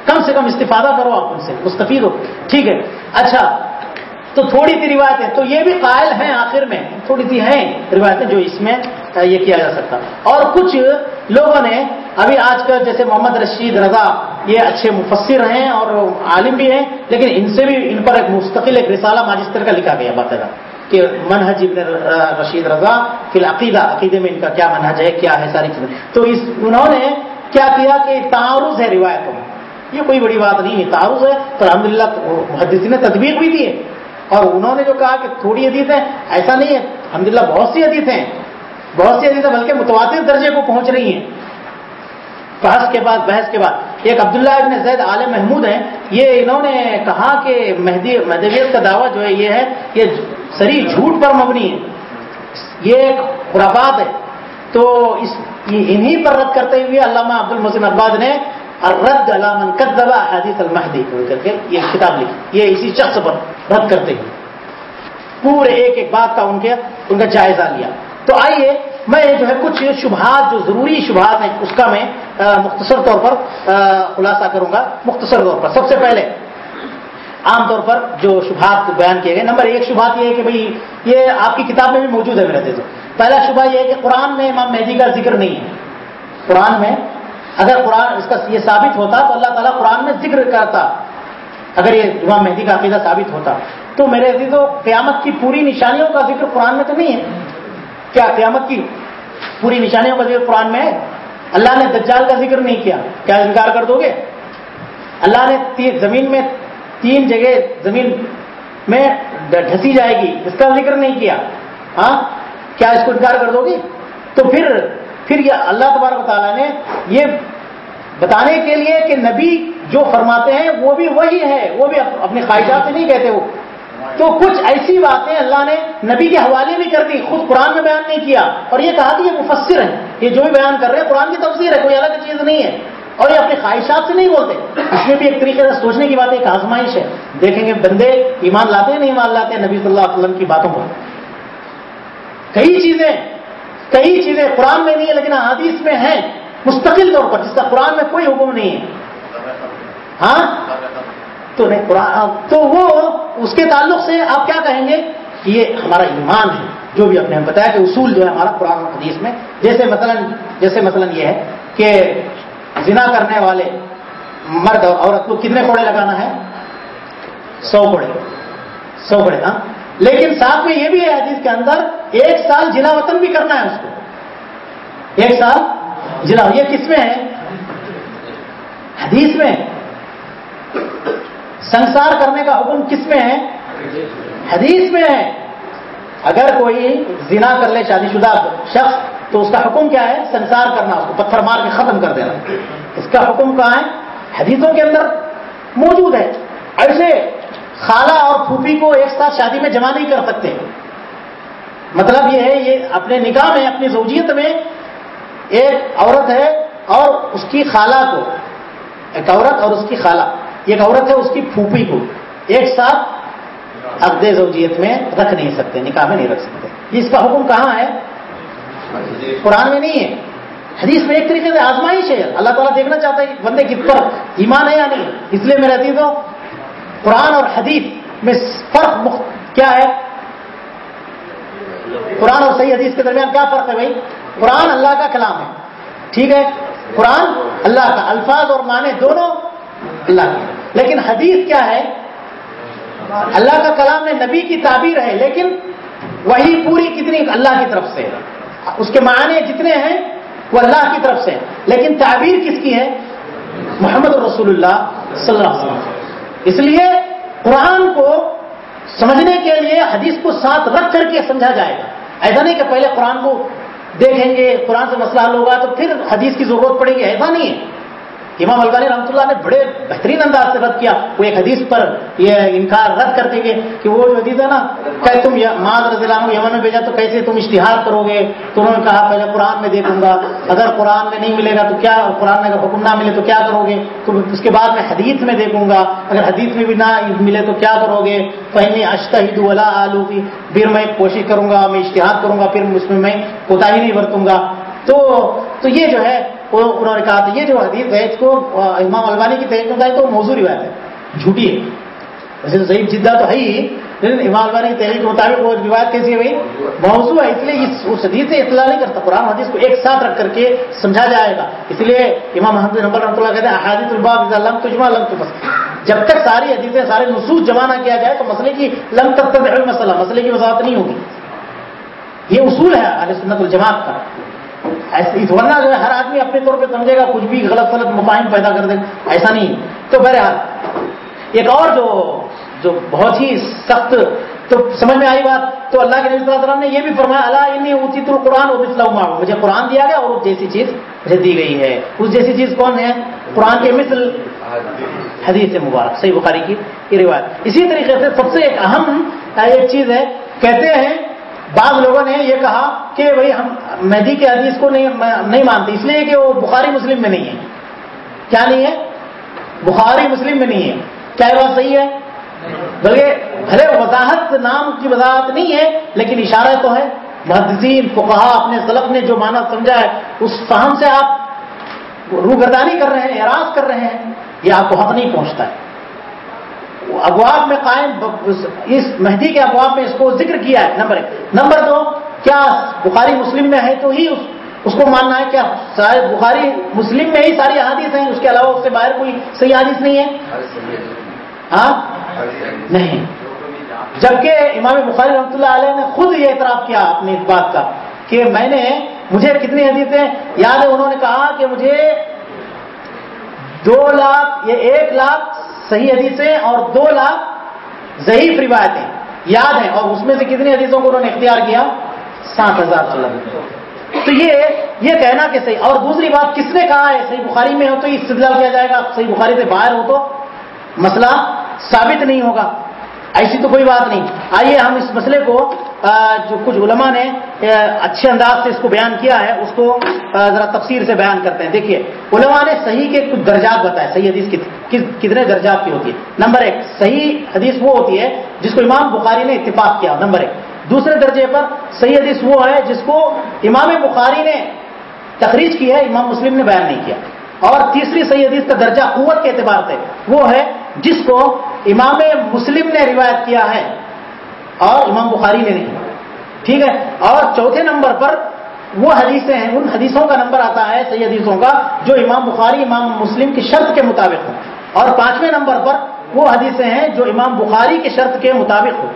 کم سے کم استفادہ کرو آپ ان سے، مستفید ہو۔ ٹھیک ہے۔ اچھا تو تھوڑی سی روایتیں، تو یہ بھی قائل ہیں آخر میں، تھوڑی سی ہیں روایتیں جو اس میں یہ کیا جا سکتا۔ اور کچھ لوگوں نے ابھی آج کل جیسے محمد رشید رضا، یہ اچھے مفسر ہیں اور عالم بھی ہیں، لیکن ان سے بھی، ان پر ایک مستقل ایک رسالہ ماجستر کا لکھا گیا باقاعدہ کہ منہج ابن رشید رضا فی العقیدہ، عقیدے میں ان کا کیا منہج ہے، کیا ہے، ساری چیزیں۔ تو اس، انہوں نے کیا کیا کہ تعارض ہے روایتوں میں۔ یہ کوئی بڑی بات نہیں ہے، تعارض ہے، تو الحمد للہ محدثی نے تدبیر بھی دی ہے۔ اور انہوں نے جو کہا کہ تھوڑی حدیث ہے ایسا نہیں ہے۔ الحمد للہ بہت سی حدیث ہیں۔ بہت سی حدیثیں بلکہ متواتر درجے کو پہنچ رہی ہیں۔ بحث کے بعد، بحث کے بعد۔ ایک عبداللہ ابن زید عالم محمود ہیں۔ یہ انہوں نے کہا کہ مہدی، مہدویت کا دعویٰ جو ہے، یہ ہے یہ سری جھوٹ پر مبنی ہے۔ یہ ایک خرافات ہے۔ تو اس انہی پر رد کرتے ہوئے علامہ عبد المحسن عباد نے رد علامن کدبا حدیث المہدی کر کے یہ کتاب لکھی. یہ اسی شخص پر رد کرتے ہوئے. پورے ایک ایک بات کا ان کے ان کا جائزہ لیا. تو آئیے میں جو ہے کچھ شبہات جو ضروری شبہات ہیں، اس کا میں مختصر طور پر خلاصہ کروں گا. مختصر طور پر. سب سے پہلے، عام طور پر جو شبہات بیان کیے گئے، نمبر ایک شبہات یہ ہے کہ بھائی، یہ آپ کی کتاب میں بھی موجود ہے میرے دیکھو پہلا شبہ یہ ہے کہ قرآن میں امام مہدی کا ذکر نہیں ہے. قرآن میں اگر قرآن اس کا یہ ثابت ہوتا تو اللہ تعالیٰ قرآن میں ذکر کرتا، اگر یہ امام مہدی کا عقیدہ ثابت ہوتا۔ تو میرے عزیز و قیامت کی پوری نشانیوں کا ذکر قرآن میں تو نہیں ہے۔ کیا قیامت کی پوری نشانیوں کا ذکر قرآن میں ہے؟ اللہ نے دجال کا ذکر نہیں کیا۔ کیا انکار کر دو گے؟ اللہ نے زمین میں تین جگہ زمین میں ڈھسی جائے گی، اس کا ذکر نہیں کیا۔ ہاں؟ کیا اس کو انکار کر دو گے؟ تو پھر پھر یہ اللہ تبارک تعالیٰ نے یہ بتانے کے لیے کہ نبی جو فرماتے ہیں وہ بھی وہی ہے، وہ بھی اپنی خواہشات سے نہیں کہتے وہ۔ تو کچھ ایسی باتیں اللہ نے نبی کے حوالے بھی کر دی، خود قرآن میں بیان نہیں کیا۔ اور یہ کہا کہ یہ مفسر ہیں، یہ جو بھی بیان کر رہے ہیں، قرآن کی تفسیر ہے، کوئی الگ چیز نہیں ہے۔ اور یہ اپنی خواہشات سے نہیں بولتے۔ اس میں بھی ایک طریقے سے سوچنے کی بات ایک آزمائش ہے۔ دیکھیں گے بندے ایمان لاتے ہیں، نہیں ایمان لاتے ہیں، نبی صلی اللہ علیہ وسلم کی باتوں پر۔ کئی چیزیں کئی چیزیں قرآن میں نہیں ہے لیکن حدیث میں ہیں، مستقل طور پر، جس کا قرآن میں کوئی حکم نہیں ہے۔ ہاں؟ تو نہیں، قرآن، تو وہ اس کے تعلق سے آپ کیا کہیں گے؟ کہ یہ ہمارا ایمان ہے۔ جو بھی اپنے بتایا کہ اصول جو ہے ہمارا قرآن حدیث میں، جیسے مثلا جیسے مثلا یہ ہے کہ زنا کرنے والے مرد اور عورت کو کتنے کوڑے لگانا ہے؟ سو کوڑے۔ سو کوڑے ہاں؟ لیکن ساتھ میں یہ بھی ہے حدیث کے اندر، ایک سال جلا وطن بھی کرنا ہے اس کو۔ ایک سال جلا، یہ کس میں ہے؟ حدیث میں۔ سنسار کرنے کا حکم کس میں ہے؟ حدیث میں ہے۔ اگر کوئی زنا کر لے شادی شدہ شخص، تو اس کا حکم کیا ہے؟ سنسار کرنا، اس کو پتھر مار کے ختم کر دینا۔ اس کا حکم کہاں ہے؟ حدیثوں کے اندر موجود ہے۔ ایسے خالہ اور پھوپھی کو ایک ساتھ شادی میں جمع نہیں کر سکتے۔ مطلب یہ ہے، یہ اپنے نکاح میں، اپنی زوجیت میں ایک عورت ہے اور اس کی خالہ کو۔ ایک عورت اور اس کی خالہ۔ ایک عورت ہے، اس کی پھوپھی کو۔ ایک ساتھ عقد زوجیت میں رکھ نہیں سکتے، نکاح میں نہیں رکھ سکتے۔ اس کا حکم کہاں ہے؟ قرآن میں نہیں ہے۔ حدیث میں ایک طریقے سے آزمائش ہے۔ اللہ تعالیٰ دیکھنا چاہتا ہے کہ بندے کس پر ایمان ہے یا نہیں۔ اس لیے میرے عزیز ہو قرآن اور حدیث میں فرق مخت کیا ہے؟ قرآن اور صحیح حدیث کے درمیان کیا فرق ہے بھائی؟ قرآن اللہ کا کلام ہے۔ ٹھیک ہے؟ قرآن اللہ کا، الفاظ اور معنی دونوں اللہ کے لیکن حدیث کیا ہے؟ اللہ کا کلام میں نبی کی تعبیر ہے، لیکن وہی پوری کتنی اللہ کی طرف سے اس کے معنی جتنے ہیں، وہ اللہ کی طرف سے لیکن تعبیر کس کی ہے؟ محمد رسول اللہ صلی اللہ علیہ وسلم اس لیے قرآن کو سمجھنے کے لیے حدیث کو ساتھ رکھ کر کے سمجھا جائے گا۔ ایسا نہیں کہ پہلے قرآن کو دیکھیں گے، قرآن سے مسئلہ حل ہوگا تو پھر حدیث کی ضرورت پڑے گی، ایسا نہیں ہے۔ امام البانی رحمۃ اللہ نے بڑے بہترین انداز سے رد کیا۔ وہ ایک حدیث پر یہ انکار رد کرتے گے کہ وہ جو حدیث ہے نا، کہ تم ماض رضی اللہ عنہ یمن میں بھیجا تو کیسے تم اشتہار کرو گے تو انہوں نے کہا، پہلے قرآن میں دیکھوں گا۔ اگر قرآن میں نہیں ملے گا تو کیا، قرآن میں اگر حکم نہ ملے تو کیا کرو گے تو اس کے بعد میں حدیث میں دیکھوں گا۔ اگر حدیث میں بھی نہ ملے تو کیا کرو گے پہلے اشتہد ولا آلو کی پھر میں کوشش کروں گا، میں اشتہار کروں گا، پھر اس میں میں کوتا ہی نہیں برتوں گا۔ تو تو یہ جو ہے انہوں نے کہا تھا یہ جو حدیث ہے، اس کو امام البانی کی تحریر ہے تو موضوع روایت ہے، جھوٹی ہے۔ ویسے تو صحیح جدہ تو ہے ہی، لیکن امام البانی کی تحریر کے مطابق وہ روایت کیسی ہے بھائی؟ موضوع ہے، اس لیے اس حدیث سے اطلاع نہیں کرتا، قرآن حدیث کو ایک ساتھ رکھ کر کے سمجھا جائے گا۔ اس لیے امام محمد نبل رحمۃ اللہ کہتے ہیں، احادیث الباب لم تجمع لم تفس جب تک ساری حدیثیں، سارے نصوص جمع نہ کیا جائے تو مسئلے کی لم تک مسئلہ مسئلے کی وضاحت نہیں ہوگی۔ یہ اصول ہے علیہ سنت الجماعت کا۔ ایسے ورنہ جو ہے ہر آدمی اپنے طور پہ سمجھے گا، کچھ بھی غلط غلط مفاہم پیدا کر دے، ایسا نہیں۔ تو بہرحال، ایک اور جو جو بہت ہی سخت، تو سمجھ میں آئی بات۔ تو اللہ کے نبی صلی اللہ علیہ وسلم نے یہ بھی فرمایا اللہ انی اونچی تو قرآن اور مسلم مجھے قرآن دیا گیا اور اس جیسی چیز مجھے دی گئی ہے۔ اس جیسی چیز کون ہے؟ قرآن کے مثل۔ حدیث مبارک، صحیح بخاری کی یہ روایت۔ اسی طریقے سے سب سے ایک اہم، ایک چیز ہے، کہتے ہیں بعض لوگوں نے یہ کہا کہ بھائی ہم مہدی کے حدیث کو نہیں نہیں مانتے، اس لیے کہ وہ بخاری مسلم میں نہیں ہے۔ کیا نہیں ہے؟ بخاری مسلم میں نہیں ہے۔ کیا یہ بات صحیح ہے؟ بلکہ بھلے وضاحت نام کی وضاحت نہیں ہے، لیکن اشارہ تو ہے۔ محدثین کو کہا اپنے سلف نے جو مانا سمجھا ہے، اس فہم سے آپ روگردانی کر رہے ہیں، اعراض کر رہے ہیں، یہ آپ کو حق نہیں پہنچتا ہے۔ ابواب میں قائم، اس مہدی کے ابواب میں اس کو ذکر کیا ہے، نمبر ایک۔ نمبر دو، کیا بخاری مسلم میں ہے تو ہی اس اس کو ماننا ہے، کیا سارے بخاری مسلم میں ہی ساری حادث ہیں، اس کے علاوہ اس سے باہر کوئی صحیح حادث نہیں ہے؟ ہاں؟ نہیں۔ جبکہ امام بخاری رحمۃ اللہ علیہ نے خود یہ اعتراف کیا اپنی اس بات کا کہ میں نے، مجھے کتنی حدیثیں یاد ہے انہوں نے کہا کہ مجھے دو لاکھ یا ایک لاکھ صحیح حدیثیں اور دو لاکھ ضعیف روایتیں۔ یاد ہیں اور اس میں سے کتنی حدیثوں کو انہوں نے اختیار کیا؟ سات ہزار چل تو یہ یہ کہنا کہ صحیح، اور دوسری بات، کس نے کہا ہے صحیح بخاری میں ہو تو استدلال کیا جائے گا؟ صحیح بخاری سے باہر ہو تو مسئلہ ثابت نہیں ہوگا۔ ایسی تو کوئی بات نہیں۔ آئیے ہم اس مسئلے کو جو کچھ علماء نے اچھے انداز سے اس کو بیان کیا ہے، اس کو ذرا تفسیر سے بیان کرتے ہیں۔ دیکھیے، علماء نے صحیح کے کچھ درجات بتائے، صحیح حدیث کتنے درجات کی ہوتی ہے۔ نمبر ایک، صحیح حدیث وہ ہوتی ہے جس کو امام بخاری نے اتفاق کیا۔ نمبر ایک، دوسرے درجے پر صحیح حدیث وہ ہے جس کو امام بخاری نے تخریج کی ہے، امام مسلم نے بیان نہیں کیا۔ اور تیسری صحیح حدیث کا درجہ قوت کے اعتبار سے وہ ہے جس کو امام مسلم نے روایت کیا ہے اور امام بخاری نے نہیں ٹھیک ہے اور چوتھے نمبر پر وہ حدیثیں ہیں، ان حدیثوں کا نمبر آتا ہے، صحیح حدیثوں کا، جو امام بخاری، امام مسلم کی شرط کے مطابق ہوں۔ اور پانچویں نمبر پر وہ حدیثیں ہیں جو امام بخاری کی شرط کے مطابق ہو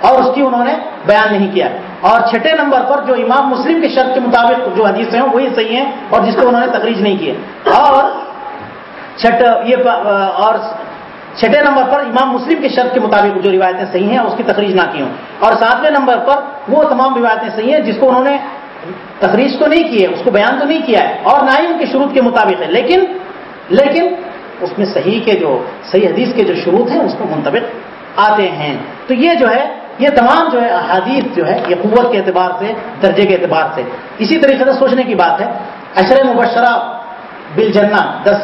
اور اس کی انہوں نے بیان نہیں کیا۔ اور چھٹے نمبر پر جو امام مسلم کی شرط کے مطابق جو حدیثیں ہیں، وہی صحیح ہیں اور جس کو انہوں نے تخریج نہیں کیا اور چھٹ یہ اور چھٹے نمبر پر امام مسلم کی شرط کے مطابق جو روایتیں صحیح ہیں، اس کی تخریج نہ کی ہوں اور ساتویں نمبر پر وہ تمام روایتیں صحیح ہیں جس کو انہوں نے تخریج تو نہیں کی ہے، اس کو بیان تو نہیں کیا ہے، اور نہ ہی ان کے شروط کے مطابق ہے۔ لیکن لیکن اس میں صحیح کے جو، صحیح حدیث کے جو شروط ہیں، اس کو منتبق آتے ہیں۔ تو یہ جو ہے، یہ تمام جو ہے احادیث جو ہے، یہ قوت کے اعتبار سے، درجے کے اعتبار سے۔ اسی طریقے سے سوچنے کی بات ہے اشر مبشرہ بل جنا دس۔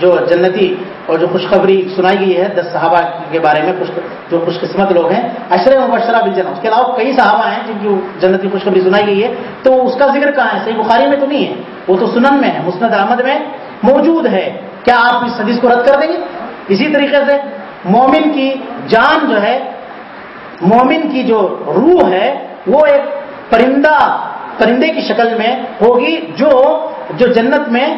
جو جنتی اور جو خوشخبری سنائی گئی ہے دس صحابہ کے بارے میں جو خوش قسمت لوگ ہیں اشر مبشرہ بل جنا اس کے علاوہ کئی صحابہ ہیں جن کی جنتی خوشخبری سنائی گئی ہے۔ تو اس کا ذکر کہاں ہے؟ صحیح بخاری میں تو نہیں ہے۔ وہ تو سنن میں ہے، مسند احمد میں موجود ہے۔ کیا آپ اس حدیث کو رد کر دیں گے؟ اسی طریقے سے مومن کی جان جو ہے، مومن کی جو روح ہے، وہ ایک پرندہ، پرندے کی شکل میں ہوگی جو جو جنت میں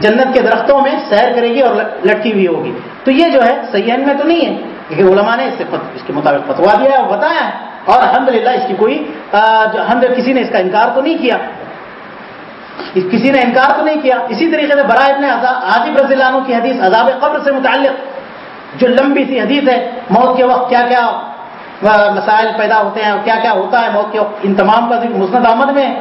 جنت کے درختوں میں سیر کرے گی اور لٹکی ہوئی ہوگی۔ تو یہ جو ہے سیاح میں تو نہیں ہے، کیونکہ علماء نے اس سے اس کے مطابق فتوا دیا ہے اور بتایا ہے۔ اور الحمد اس کی کوئی ہم کسی نے اس کا انکار تو نہیں کیا۔ کسی نے انکار تو نہیں کیا۔ اسی طریقے سے برائے ابن عاجب رضی اللہ عنہ کی حدیث عذاب قبر سے متعلق، جو لمبی سی حدیث ہے، موت کے وقت کیا کیا مسائل پیدا ہوتے ہیں کیا کیا ہوتا ہے، موت کے وقت ان تمام کا ذکر مسند احمد میں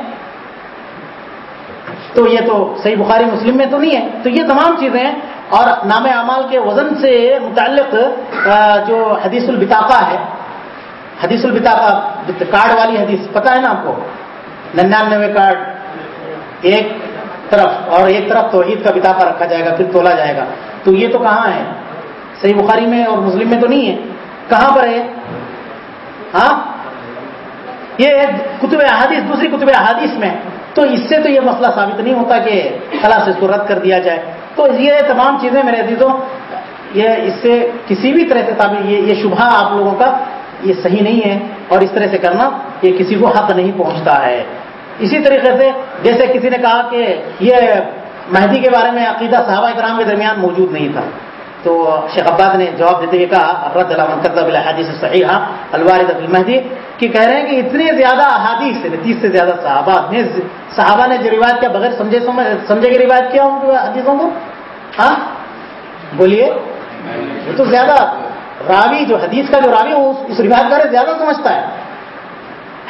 تو یہ تو صحیح بخاری مسلم میں تو نہیں ہے۔ تو یہ تمام چیزیں اور نام اعمال کے وزن سے متعلق جو حدیث البطاقہ ہے، حدیث البطاقہ کارڈ والی حدیث، پتہ ہے نا آپ کو؟ ننانوے کارڈ، ایک طرف، اور ایک طرف تو عید کا بتاقا رکھا جائے گا، پھر تولا جائے گا۔ تو یہ تو کہاں ہے؟ صحیح بخاری میں اور مسلم میں تو نہیں ہے۔ کہاں پر ہے؟ ہاں؟ یہ کتب احادیث، دوسری کتب احادیث میں۔ تو اس سے تو یہ مسئلہ ثابت نہیں ہوتا کہ خلا سے اس کو رد کر دیا جائے۔ تو یہ تمام چیزیں میرے عزیزوں، یہ اس سے کسی بھی طرح سے ثابت، یہ یہ شبہ آپ لوگوں کا یہ صحیح نہیں ہے اور اس طرح سے کرنا یہ کسی کو حق نہیں پہنچتا ہے۔ اسی طریقے سے جیسے کسی نے کہا کہ یہ مہدی کے بارے میں عقیدہ صحابہ کرام کے درمیان موجود نہیں تھا۔ تو شیخ عباد نے جواب دیتے ہوئے کہا افراد اللہ حدیث صحیح الوارد ابل مہدی کہ کہہ رہے ہیں کہ اتنے زیادہ احادیث تیس سے زیادہ صحابہ نے صحابہ نے جو روایت کیا، بغیر سمجھے سمجھے کی روایت کیا ان حدیثوں کو؟ ہاں؟ بولیے۔ وہ تو زیادہ راوی جو حدیث کا جو راوی وہ اس روایت بارے زیادہ سمجھتا ہے۔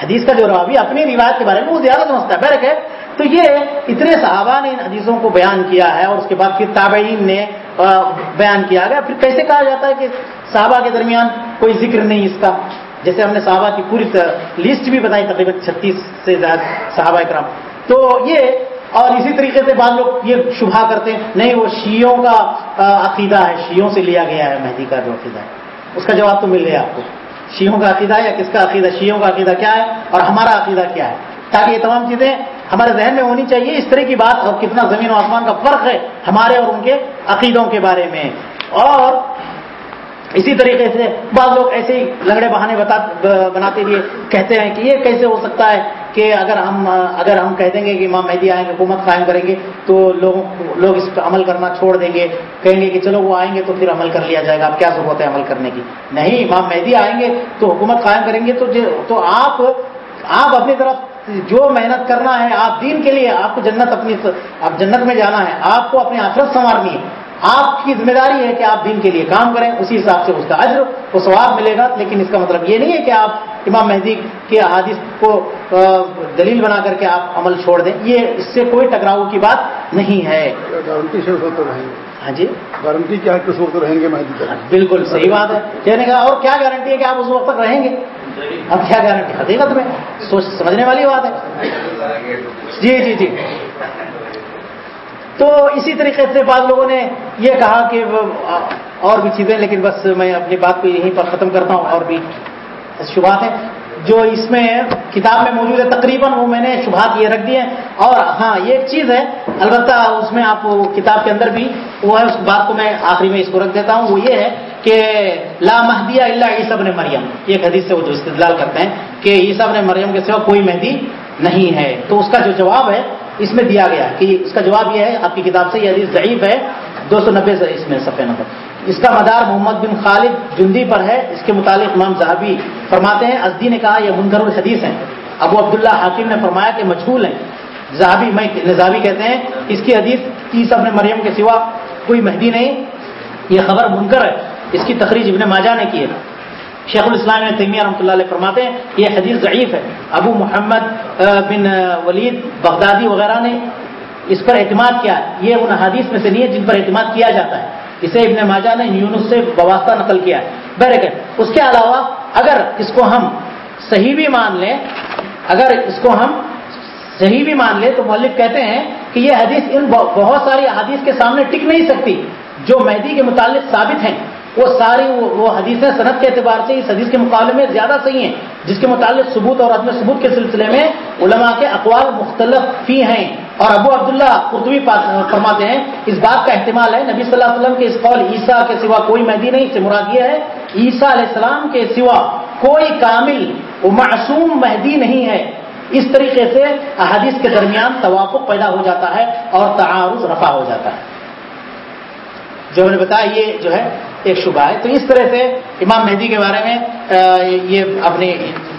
حدیث کا جو راوی اپنی روایت کے بارے میں، وہ زیادہ سمجھتا ہے۔ بہرک ہے تو یہ اتنے صحابہ نے ان حدیثوں کو بیان کیا ہے اور اس کے بعد پھر تابعین نے بیان کیا گیا۔ پھر کیسے کہا جاتا ہے کہ صحابہ کے درمیان کوئی ذکر نہیں اس کا؟ جیسے ہم نے صحابہ کی پوری لسٹ بھی بتائی تقریباً چھتیس سے زیادہ صحابہ کرام تو یہ، اور اسی طریقے سے بعض لوگ یہ شبہ کرتے ہیں، نہیں، وہ شیوں کا عقیدہ ہے شیوں سے لیا گیا ہے، مہدی کا جو عقیدہ ہے۔ اس کا جواب تو مل گیا آپ کو۔ شیوں کا عقیدہ ہے یا کس کا عقیدہ؟ شیوں کا عقیدہ کیا ہے؟ اور ہمارا عقیدہ کیا ہے؟ تاکہ یہ تمام چیزیں ہمارے ذہن میں ہونی چاہیے اس طرح کی بات اور کتنا زمین و آسمان کا فرق ہے ہمارے اور ان کے عقیدوں کے بارے میں۔ اور اسی طریقے سے بعض لوگ ایسے ہی لنگڑے بہانے بناتے ہوئے کہتے ہیں کہ یہ کیسے ہو سکتا ہے کہ اگر ہم اگر ہم کہہ دیں گے کہ امام مہدی آئیں گے حکومت قائم کریں گے، تو لوگوں لوگ اس پہ عمل کرنا چھوڑ دیں گے۔ کہیں گے کہ چلو وہ آئیں گے تو پھر عمل کر لیا جائے گا، اب کیا ضرورت ہے عمل کرنے کی؟ نہیں، امام مہدی آئیں گے تو حکومت قائم کریں گے تو آپ آپ اپنی طرف جو محنت کرنا ہے آپ دین کے لیے آپ کو جنت اپنی آپ جنت میں جانا ہے آپ کو اپنی آخرت سنوارنی ہے۔ آپ کی ذمہ داری ہے کہ آپ دین کے لیے کام کریں اسی حساب سے اس کا عجر و ثواب ملے گا۔ لیکن اس کا مطلب یہ نہیں ہے کہ آپ امام مہدی کے حادث کو دلیل بنا کر کے آپ عمل چھوڑ دیں۔ یہ اس سے کوئی ٹکراؤ کی بات نہیں ہے۔ ہاں جی۔ گارنٹی کیا ہے کس وقت رہیں گے مہدی تک؟ بالکل صحیح بات ہے۔ کہنے کا اور کیا گارنٹی ہے کہ آپ اس وقت تک رہیں گے؟ اب کیا گارنٹی حقیقت میں؟ سوچ سمجھنے والی بات ہے۔ جی جی جی۔ تو اسی طریقے سے بعض لوگوں نے یہ کہا کہ اور بھی چیزیں، لیکن بس میں اپنی بات کو یہیں پر ختم کرتا ہوں اور بھی شبہات ہیں۔ جو اس میں کتاب میں موجود ہے، تقریباً وہ میں نے شبہات یہ رکھ دیے ہیں۔ اور ہاں یہ ایک چیز ہے، البتہ اس میں آپ کتاب کے اندر بھی وہ ہے، اس بات کو میں آخری میں اس کو رکھ دیتا ہوں۔ وہ یہ ہے کہ لا مہدیہ اللہ عیسب نے مریم۔ ایک حدیث سے وہ جو استدلال کرتے ہیں کہ عیسب نے مریم کے سوا کوئی مہدی نہیں ہے۔ تو اس کا جو جواب ہے، اس میں دیا گیا کہ اس کا جواب یہ ہے، آپ کی کتاب سے یہ حدیث ضعیف ہے، دو سو نبے اس میں صفحہ نمبر۔ اس کا مدار محمد بن خالد جندی پر ہے۔ اس کے متعلق امام صحابی فرماتے ہیں ازدی نے کہا یہ منکر الحدیث ہیں۔ ابو عبداللہ حاکم نے فرمایا کہ مجھول ہیں۔ زہابی، میں نظابی کہتے ہیں، اس کی حدیث کی نے مریم کے سوا کوئی مہدی نہیں۔ یہ خبر منکر ہے۔ اس کی تخریج ابن ماجہ نے کی ہے۔ شیخ الاسلام تیمیہ رحمۃ اللہ علیہ فرماتے ہیں، یہ حدیث ضعیف ہے۔ ابو محمد بن ولید، بغدادی وغیرہ نے اس پر اعتماد کیا ہے۔ یہ ان حدیث میں سے نہیں ہے جن پر اعتماد کیا جاتا ہے۔ اسے ابن ماجہ نے یونس سے وابستہ نقل کیا ہے۔ بہرکت اس کے علاوہ اگر اس کو ہم صحیح بھی مان لیں، اگر اس کو ہم صحیح بھی مان لیں تو مولک کہتے ہیں کہ یہ حدیث ان بہت ساری حدیث کے سامنے ٹک نہیں سکتی۔ جو مہدی کے متعلق ثابت ہیں۔ وہ ساری وہ حدیثیں صنعت کے اعتبار سے اس حدیث کے مقابلے میں زیادہ صحیح ہیں، جس کے متعلق ثبوت اور عدم ثبوت کے سلسلے میں علماء کے اقوال مختلف فی ہیں۔ اور ابو عبداللہ قرطبی فرماتے ہیں، اس بات کا احتمال ہے، نبی صلی اللہ علیہ وسلم کے اس قول عیسیٰ کے سوا کوئی مہدی نہیں سے مراد یہ ہے، عیسیٰ علیہ السلام کے سوا کوئی کامل و معصوم مہدی نہیں ہے۔ اس طریقے سے احادیث کے درمیان توافق پیدا ہو جاتا ہے اور تعارض رفع ہو جاتا ہے۔ جو میں نے بتایا، یہ جو ہے ایک شبہ ہے تو اس طرح سے امام مہدی کے بارے میں یہ اپنی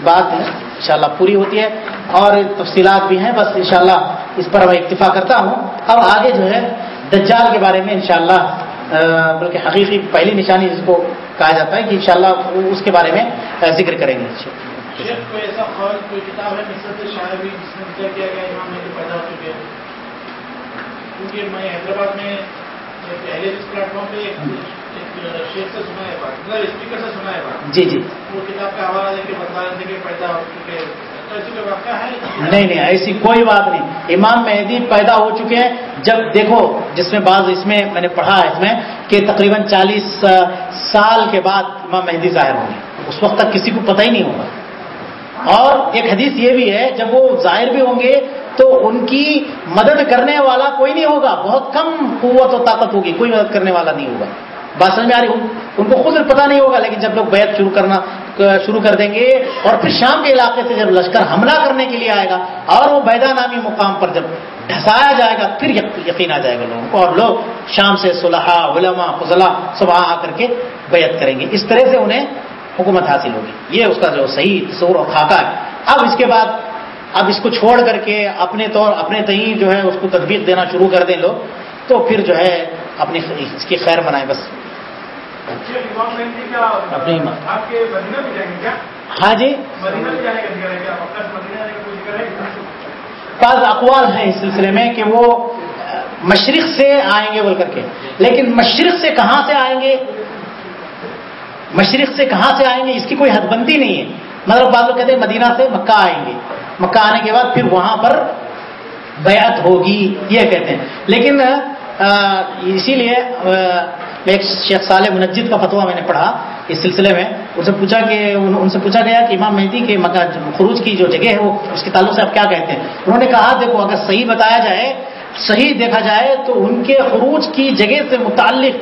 بات انشاءاللہ پوری ہوتی ہے۔ اور تفصیلات بھی ہیں۔ بس انشاءاللہ اس پر میں اکتفا کرتا ہوں۔ اب آگے جو ہے دجال کے بارے میں انشاءاللہ بلکہ حقیقی پہلی نشانی جس کو کہا جاتا ہے کہ انشاءاللہ اس کے بارے میں ذکر کریں گے۔ کیونکہ میں حیدرآباد میں پہلے اس پلیٹ فارم پہ جی جی۔ نہیں نہیں ایسی کوئی بات نہیں۔ امام مہدی پیدا ہو چکے ہیں۔ جب دیکھو جس میں بعض اس میں میں نے پڑھا ہے اس میں کہ تقریباً چالیس سال کے بعد امام مہدی ظاہر ہوں گے۔ اس وقت تک کسی کو پتہ ہی نہیں ہوگا۔ اور ایک حدیث یہ بھی ہے جب وہ ظاہر بھی ہوں گے تو ان کی مدد کرنے والا کوئی نہیں ہوگا۔ بہت کم قوت و طاقت ہوگی کوئی مدد کرنے والا نہیں ہوگا۔ بات سمجھ میں آ رہی ان کو خود پتا نہیں ہوگا، لیکن جب لوگ بیعت شروع کرنا، شروع کر دیں گے، اور پھر شام کے علاقے سے جب لشکر حملہ کرنے کے لیے آئے گا، اور وہ بیدا نامی مقام پر جب ڈھسایا جائے گا، پھر یقین آ جائے گا لوگوں کو، اور لوگ شام سے صلحہ علماء فضلہ سب آ کر کے بیعت کریں گے۔ اس طرح سے انہیں حکومت حاصل ہوگی۔ یہ اس کا جو صحیح تصور اور خاکہ ہے۔ اب اس کے بعد، اب اس کو چھوڑ کر کے اپنے طور، اپنے تئیں جو ہے اس کو تدبیر دینا شروع کر دیں لوگ، تو پھر جو ہے اپنی اس کی خیر منائیں۔ بس ہاں جی۔ بعض اقوال ہیں اس سلسلے میں کہ وہ مشرق سے آئیں گے بول کر کے۔ لیکن مشرق سے کہاں سے آئیں گے؟ مشرق سے کہاں سے آئیں گے؟ اس کی کوئی حد بندی نہیں ہے۔ مطلب بعض لوگ کہتے ہیں مدینہ سے مکہ آئیں گے۔ مکہ آنے کے بعد پھر وہاں پر بیعت ہوگی یہ کہتے ہیں۔ لیکن اسی لیے ایک شیخ صالح منجد کا فتویٰ میں نے پڑھا اس سلسلے میں، ان سے پوچھا کہ، ان سے پوچھا گیا کہ امام مہدی کے مکہ خروج کی جو جگہ ہے، وہ اس کے تعلق سے آپ کیا کہتے ہیں؟ انہوں نے کہا، دیکھو، اگر صحیح بتایا جائے، صحیح دیکھا جائے، تو ان کے خروج کی جگہ سے متعلق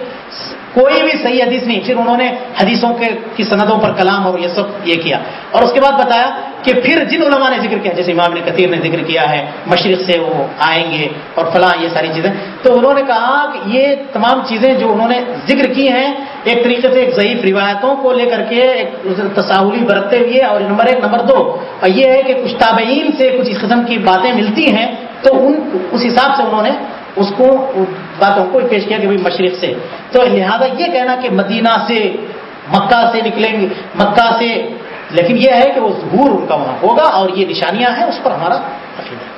کوئی بھی صحیح حدیث نہیں۔ پھر انہوں نے حدیثوں کے کی سندوں پر کلام اور یہ سب یہ کیا۔ اور اس کے بعد بتایا کہ پھر جن علماء نے ذکر کیا، جیسے امام نے کثیر نے ذکر کیا ہے، مشرق سے وہ آئیں گے اور فلاں یہ ساری چیزیں۔ تو انہوں نے کہا کہ یہ تمام چیزیں جو انہوں نے ذکر کی ہیں، ایک طریقے سے ایک ضعیف روایتوں کو لے کر کے ایک تصاولی برتتے ہوئے اور نمبر ایک، نمبر دو یہ ہے کہ کچھ تابعین سے کچھ اس قسم کی باتیں ملتی ہیں، تو ان اس حساب سے انہوں نے اس کو باتوں کو پیش کیا کہ بھائی مشرق سے۔ تو لہذا یہ کہنا کہ مدینہ سے مکہ سے نکلیں گے مکہ سے۔ لیکن یہ ہے کہ وہ ظہور ان کا وہاں ہوگا اور یہ نشانیاں ہیں اس پر ہمارا عقیدہ۔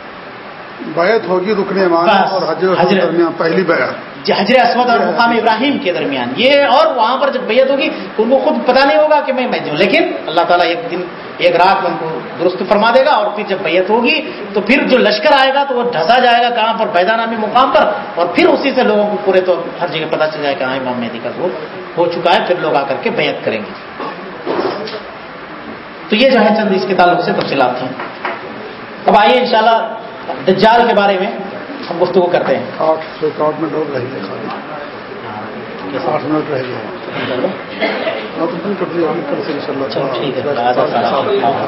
بیعت ہوگی رکنے مان اور حضرت درمیان پہلی بیعت۔ حجر اسود اور مقام ابراہیم کے درمیان۔ یہ اور وہاں پر جب بیعت ہوگی، ان کو خود پتا نہیں ہوگا کہ میں میں لیکن اللہ تعالیٰ ایک دن، ایک رات ان کو درست فرما دے گا اور پھر جب بیعت ہوگی، تو پھر جو لشکر آئے گا، تو وہ ڈھسا جائے گا کہاں پر؟ پیدا نامی مقام پر۔ اور پھر اسی سے لوگوں کو پورے تو ہر جگہ پتا چل جائے گا ہاں امام مہدی کا وہ ہو چکا ہے۔ پھر لوگ آ کر کے بیعت کریں گے۔ تو یہ جو ہے چند اس کے تعلق سے تفصیلات ہیں۔ اب آئیے انشاءاللہ دجال کے بارے میں۔ ہم گفتگو کرتے ہیں۔ آٹھ سو آٹھ منٹ اور رہ گئے خالی۔ آٹھ منٹ رہ گئے۔ ہاں۔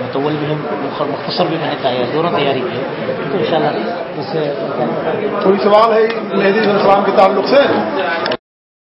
متول بھی ہے مختصر بھی میں نے دونوں تیاری کی ہے۔ تو ان شاء اللہ اس سے۔ کوئی سوال ہے؟ مہدی السلام کے تعلق سے؟